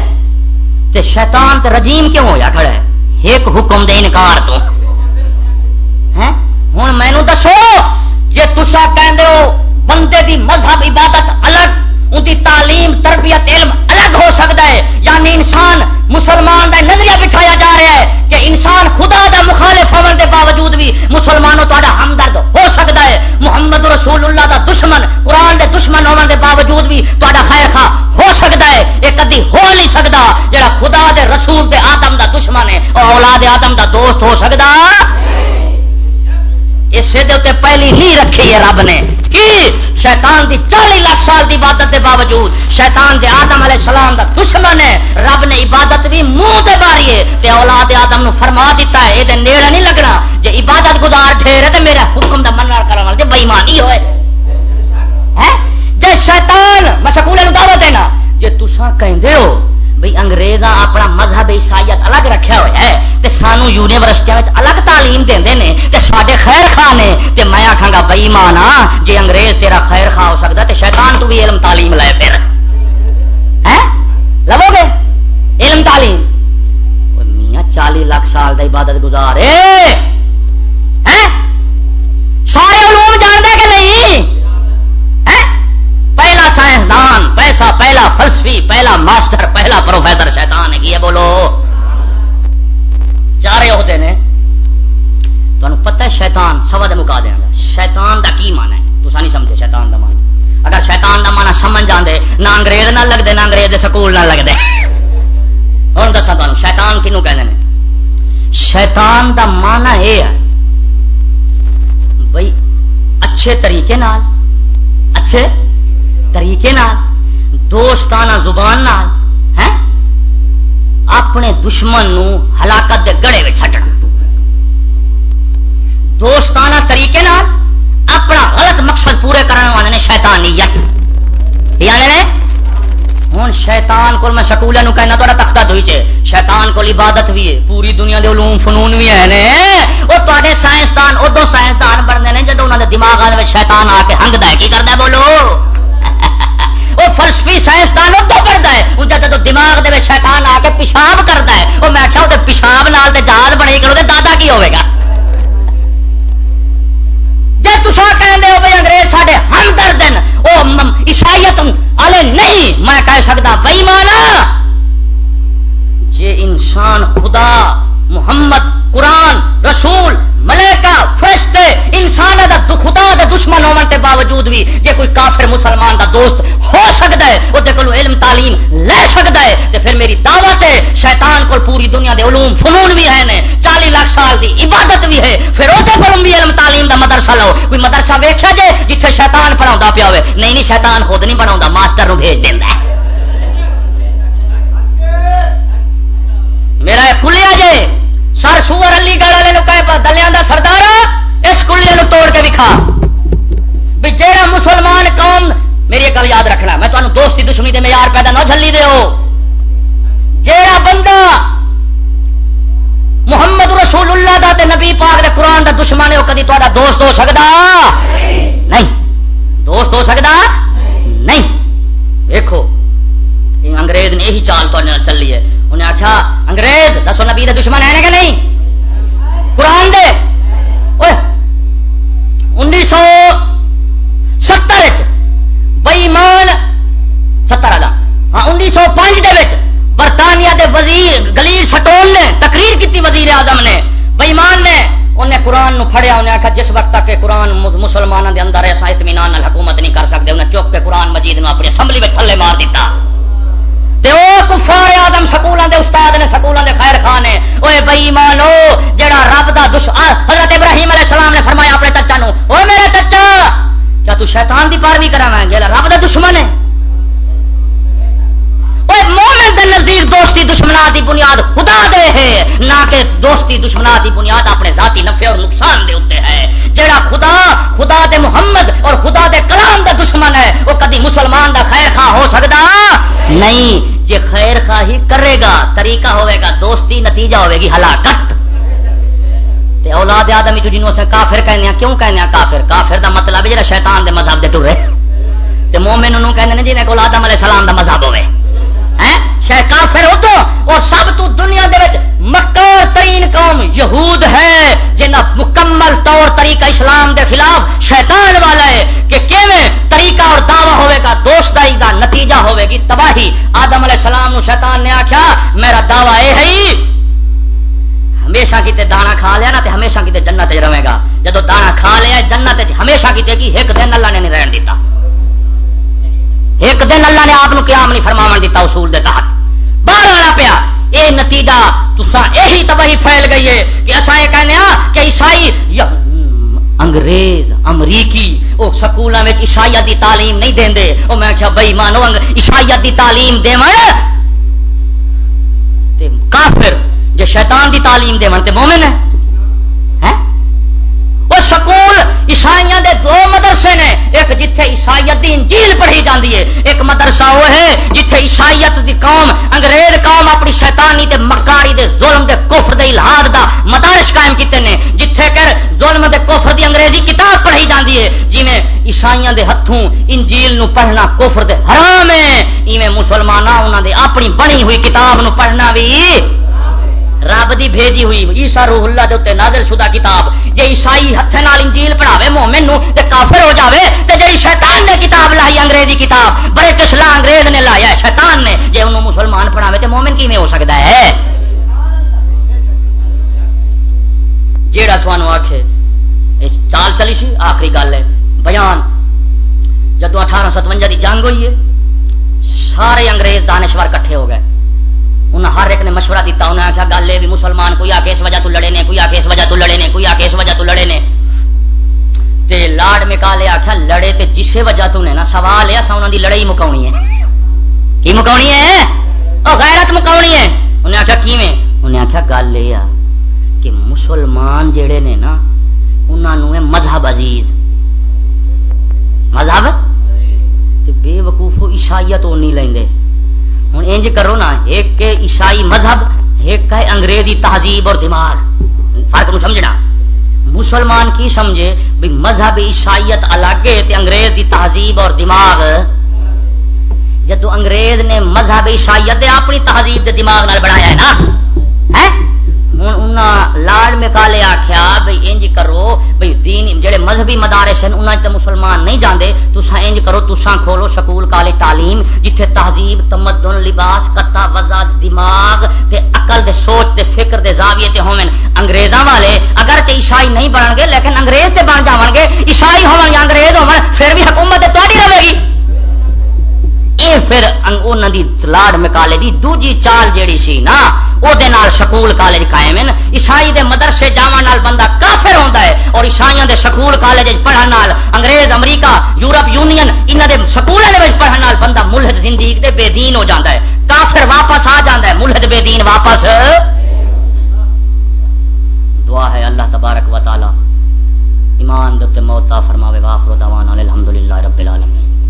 کی شیطان تے رجیم کیوں ہوا کھڑا ہے؟ ایک حکم دے انکار تو۔ ہوں مینو دسو جی تسا کہ بندے دی مذہب عبادت الگ ان کی تعلیم، تربیت، علم الگ ہو سکتا ہے۔ یعنی انسان مسلمان کا نظریہ بٹھایا جا رہا ہے کہ انسان خدا دا مخالف ہونے کے باوجود بھی مسلمانوں تا ہمدرد ہو سکتا ہے۔ محمد رسول اللہ دا دشمن، قرآن دے دشمن ہونے کے باوجود بھی تا خیر خواہ ہو سکتا ہے۔ یہ کدی ہو نہیں سکتا۔ جڑا خدا دے رسول دے آدم دا دشمن ہے اور اولاد آدم دا دوست ہو سکتا۔ اسے پہلی نہیں رکھی ہے رب نے۔ کی؟ شیطان دی چالی لاکھ سال دی عبادت دے باوجود شیطان دے آدم علیہ السلام دا دشمن ہے۔ رب نے عبادت بھی منہ دے باری ہے۔ تے اولاد آدم نو فرما دیتا ہے یہ نیڑا نہیں لگنا۔ جے عبادت گزار ٹھہرے تے میرا حکم دا منع کرنے والے بےمانی ہوئے۔ جے شیطان میں سکول دعوت دینا، جے تساں کہندے ہو بھائی انگریز اپنا مذہب عیسائیت الگ رکھا ہوا ہے تے سانو یونیورسٹیاں وچ الگ تعلیم دے نے تے سارے خیر خاں نے تے میں آخا گا بئی مانا جی انگریز تیرا خیر خاں ہو سکتا تے شیطان تو بھی علم تعلیم لے پھر۔ ہیں؟ لو گے؟ علم تعلیم؟ میاں، چالی لاکھ سال کا عبادت گزارے سارے علوم جانتے کہ نہیں؟ پہلا سائنسدان، پیسہ پہلا فلسفی، پہلا ماسٹر، پہلا پروفیسر، شیطان کی ہے بولو۔ چار عہدے نے۔ تمہیں پتہ ہے شیطان سوا دے مکا دیا شیطان دا کی مانا ہے؟ تو نہیں سمجھے شیطان دا مانا اگر شیطان دا مانا سمجھ جاندے نہ انگریز نہ لگتے نہ انگریز سکول نہ لگتے ہوں دسا تمہیں شیطان کنو کہتے ہیں شیطان دا مانا یہ ہے بھائی اچھے طریقے نال، اچھے طریقے نال، دوستانہ زبان نال ہے اپنے دشمن نو ہلاکت دے گڑے میں چھٹنا دوستانہ طریقے نال اپنا غلط مقصد پورے کرنے والے نے شیطانی یعنی نے ہوں شیطان کو میں سکولے نو کہنا تھوڑا تختہ دھوئی چے شیطان کو عبادت بھی ہے، پوری دنیا دے علوم فنون بھی ہے وہ تے سائنسدان ادو سائنسدان بنتے ہیں جب انہوں نے دماغ شیطان آ کے ہنگتا ہے، کی کرتا ہے بولو؟ فلسفی سائنسدان ادو کرتا ہے۔ ان جب دماغ دے شیطان آ کے پیشاب کرتا ہے وہ میں آخیا وہ پیشاب نال جہاز بنے کرو دادا کی ہوے گا؟ جی تصا کہ بھائی انگریز سارے ہمدرد وہ عیسائیت والے نہیں، میں کہہ سکتا بئی مانا جی انسان خدا، محمد، قرآن، رسول ملیکا فرشتے انسان دا خدا دے دشمن ہونے کے باوجود بھی جے کوئی کافر مسلمان دا دوست ہو سکتا ہے، وہ کو علم، تعلیم لے سکتا ہے۔ تے پھر میری دعوت ہے، شیطان کو پوری دنیا دے علوم فنون بھی ہیں چالی لاکھ سال دی عبادت بھی ہے۔ پھر وہ بھی علم، تعلیم دا مدرسہ لو کوئی مدرسہ ویکیا جے جتھے شیطان پڑھا پیا ہوئے۔ نہیں نہیں، شیطان خود نہیں پڑھا ماسٹر نو بھیج دینا میرا کھلیا جے، سر سور علی گڑھ والے کہ دلیا کا سردار اس کلے توڑ کے دکھا بھی جہاں مسلمان قوم میری ایک گل یاد رکھنا میں تمہیں دوستی دشمنی دے معیار پیدا نہ جلی دو جیڑا بندہ محمد رسول اللہ دا تے نبی پاک دے قرآن دا دشمن ہے، وہ کدی تا دوست ہو سکتا نہیں۔ دوست ہو سکتا نہیں۔ دیکھو انگریز نے یہی چال تو چلی ہے۔ انہیں آخیا انگریز، دسو نبی دے دشمن ہے کہ نہیں؟ قرآن دے۔ انیس سو ستر بئیمان ستر آدھا ہاں انیس سو پانچ دے برطانیہ دے وزیر گلیل سٹول نے تقریر کی وزیر اعظم نے بئیمان نے انہیں قرآن نو پھڑیا انہیں آخیا جس وقت تک قرآن مسلمانوں کے اندر ایسا اطمینان حکومت نہیں کر سکتے انہیں چوک کے قرآن مجید نو اپنی اسمبلی میں تھلے مار دیتا تے او کفار آدم سکولوں کے استاد نے سکولوں کے خیر خان نے وہ بئی مانو جہاں رب کا دشمن حضرت ابراہیم علیہ السلام نے فرمایا اپنے چچا نو وہ میرا چچا کیا تو شیطان کی پاروی کرا دشمن ہے۔ مومن دے نزدیک دوستی دشمنا دی بنیاد خدا دے ہے، نہ کہ دوستی دشمنا دی بنیاد اپنے ذاتی نفع اور نقصان دے اتنے ہے۔ جڑا خدا خدا دے محمد اور خدا دے کلام دا دشمن ہے وہ کدی مسلمان دا خیر خواہ ہو سکتا نہیں جی خیر خواہ ہی کرے گا، طریقہ ہوئے گا، دوستی نتیجہ ہوئے گی، ہلاکت۔ اولاد آدمی تو جنوں سے کافر کہنے کیوں کہنے کافر؟ کافر دا مطلب ہے جڑا شیطان دے مذہب دے ٹرے۔ تے مومن انہوں کہنے ہیں جی جنہیں اولاد علیہ السلام دا مذہب ہوئے۔ ہیں؟ شہ کافر ہو تو، اور سب تو دنیا دے وچ مکار ترین قوم یہود ہے، جنہ مکمل طور طریقہ اسلام دے خلاف شیطان والا ہے کہ کیویں طریقہ اور دعوی ہوئے گا، دوستائی دا نتیجہ ہوئے گی، تباہی۔ آدم علیہ السلام نو شیطان نے آکھیا، میرا دعویٰ اے ہے، ہمیشہ کتے دانا کھا لیا نا تے ہمیشہ کتے جنت رہے گا۔ جب دانا کھا لیا، جنت ہمیشہ کتے کی ایک دن اللہ نے نہیں رہن دیتا۔ ایک دن اللہ نے آپ قیام نہیں فرما دیتا اصول دے تحت۔ باہر آنا پیا یہ نتیجہ تسا یہی تباہی پھیل گئی ہے کہ اصا یہ کہنے ہاں کہ عیسائی انگریز، امریکی وہ سکولوں میں عیسائیت کی تعلیم نہیں دیں دے وہ میں کیا بئی مانو عیسائیت کی تعلیم دے کافر جی شیطان دی تعلیم دے تے مومن ہے۔ وہ سکول عیسائیاں دے دو مدرسے نے، ایک جتھے عیسائیت دی انجیل پڑھی جاندی ہے، ایک مدرسہ وہ ہے جتھے عیسائیت دی قوم، انگریز قوم اپنی شیطانی تے مکاری دے ظلم دے کفر دے الہاد دا مدارس قائم کیتے نے۔ جتھے کر ظلم دے کفر دی انگریزی کتاب پڑھی جاندی ہے جویں عیسائیاں دے ہتھوں انجیل نو پڑھنا کفر دے حرام ہے، ایویں مسلماناں انہاں دے اپنی بنی ہوئی کتاب نو پڑھنا بھی رب دی بھیجی ہوئی عیسا روح اللہ دے اتنے نازل شدہ کتاب، جے عیسائی ہاتھ نال انجیل پڑھاوے مومن نو تے کافر ہو جاوے، تے جڑی شیطان نے کتاب لائی انگریزی کتاب، بڑے کسلا انگریز نے لایا شیطان نے، جے انہوں مسلمان پڑھاوے تے مومن کیویں ہو سکتا ہے؟ جیڑا تھانو آکھے، اس چال چلی سی، آخری گل ہے، بیان جدو اٹھارہ ستوجا دی جنگ ہوئی ہے، سارے انگریز دانشور کٹھے ہو گئے۔ انہیں ہر ایک نے مشورہ دیتا انہیں آخیا گل یہ بھی مسلمان، کوئی آ کے اس وجہ تو لڑے نے، کوئی آ کے اس وجہ تو لڑے نے، کوئی آ کے اس وجہ تو لڑے نے۔ تے لاڈ مکالے آخیا لڑے تے جس وجہ تو نے نا، سوال ہے اصا انہوں دی لڑائی مکاونی ہے۔ کی مکاونی ہے؟ او غیرت مکاونی ہے۔ انہیں آخیا کیویں؟ انہیں آخیا گل یہ کہ مسلمان جڑے نے نا انہوں مذہب عزیز۔ مذہب؟ بے وقوف عیسائیت وہ نہیں لیں ہوں انج کرو نا، ایک عیسائی مذہب، ایک ہے انگریزی تہذیب اور دماغ۔ فرق سمجھنا۔ مسلمان کی سمجھے بھی مذہب عیسائیت الگ ہے انگریز کی تہذیب اور دماغ۔ جدو انگریز نے مذہب عیسائیت اپنی تہذیب دے دماغ نال بنایا ہے نا ہے لاڈ مکالے آخیا بھائی انج کرو بھائی دین، جڑے مذہبی مدارس ہیں انہیں تو مسلمان نہیں جانے تسا انج کرو تسا کھولو سکول کالج تعلیم، جتھے تہذیب، تمدن، لباس، کتا وزا دماغ تے عقل دے سوچ تے فکر دے زاویے تے ہومن انگریزاں والے اگر تے عیسائی نہیں بنن گے، لیکن انگریز تے بن جاون گے، عیسائی ہون یا انگریز ہون پھر بھی حکومت تہاڈی رہے گی۔ اے پھر انہوں دی لاڈ مکالے دی، دوجی چال جیڑی سی نا، او دے نال سکول کالج قائم ہیں۔ عیسائی دے مدرسے جاون نال بندہ کافر ہوندا ہے اور عیسائیاں دے سکول کالج وچ پڑھن نال انگریز، امریکہ، یورپ، یونین، انہاں دے سکولاں دے وچ پڑھن نال بندہ ملحد زندگی دے بے دین ہو جاندا ہے۔ کافر واپس آ جاندا ہے، ملحد بے دین واپس۔ دعا ہے اللہ تبارک و تعالی، ایمان دے موت عطا فرماوے واخر دعوانا الحمدللہ رب العالمین۔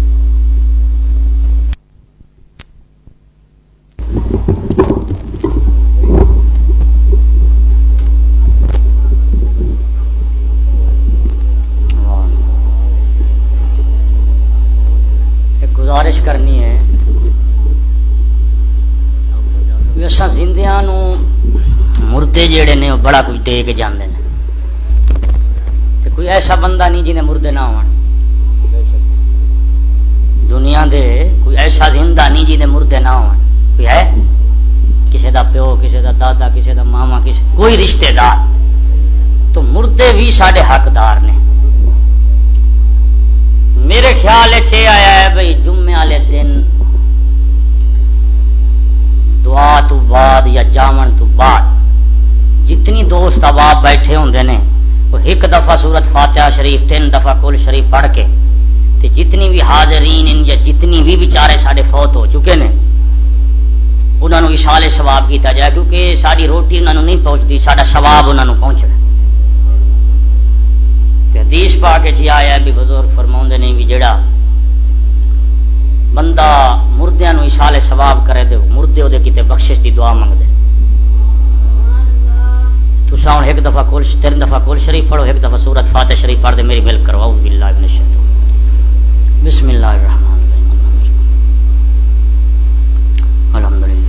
گزارش کرنی ہے۔ اصا زندیا مردے جڑے نے بڑا کچھ دے کے جانے کوئی ایسا بندہ نہیں جنہیں مردے نہ ہو دنیا دے کوئی ایسا زندہ نہیں جنہیں مردے نہ ہو کوئی ہے؟ کسی دا پیو کسی دا دادا کسی دا ماما کسی کوئی رشتہ دار تو مردے بھی سارے حقدار نے۔ میرے خیال چ آیا ہے بھائی جمعے والے دن دعا تو بعد یا جامن تو بعد جتنی دوست اباب بیٹھے ہوں نے، وہ ایک دفعہ سورت فاتحہ شریف، تین دفعہ کل شریف پڑھ کے، تے جتنی بھی حاضرین یا جتنی بھی بیچارے سارے فوت ہو چکے نے انہوں نے اشالے سواب کیتا جائے، کیونکہ ساری روٹی انہوں نے نہیں پہنچتی سارا سواب انہوں نے پہنچنا۔ حدیث پا کے جی آیا بھی بزرگ فرما نے بھی جڑا بندہ مردیا نو اشالے سواب کرے دے مردے وہ کتے بخشش دی دعا منگ دے تسا ہوں ایک دفعہ کل تین دفعہ کل شریف پڑھو، ایک دفعہ سورت فاتح شریف پڑھ دے، میری مل کرواؤ بسم اللہ الرحمن الرحیم الحمدللہ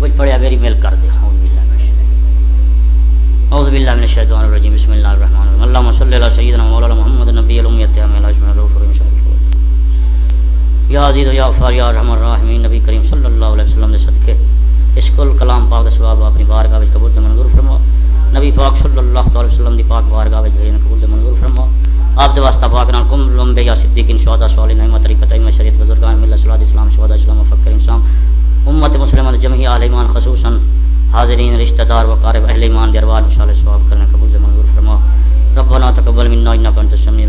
کچھ پڑھیا میری میل کر دے۔ اعوذ باللہ من الشیطان الرجیم۔ بسم اللہ الرحمن الرحیم۔ اللهم صلی علی سیدنا مولانا محمد نبی الامیت ہمیں لاش میں غفور ان شاء اللہ یا عزیز و یا غفار، یا ارحم الراحمین، نبی کریم صلی اللہ علیہ وسلم دے صدقے۔ اس کل کلام پاک دے ثواب اپنی بارگاہ وچ قبول تے منظور فرما۔ نبی پاک صلی اللہ علیہ وسلم دی پاک بارگاہ وچ بھیجن قبول تے منظور فرما۔ آپ دے واسطہ پاک نال کم لمبے یا صدیقین شہداء صالحین نعمت طریقت، ائمہ، شریعت، بزرگان، ملت، صلاح اسلام شہداء اسلام مفکر، انسان۔ امت مسلم جمعی عال ایمان خصوصاً حاضرین، رشتہ دار وقارب اہل ایمان دربار ان شاء اللہ ثواب کرنے قبول منظور فرما. ربنا تقبل منا انك انت السميع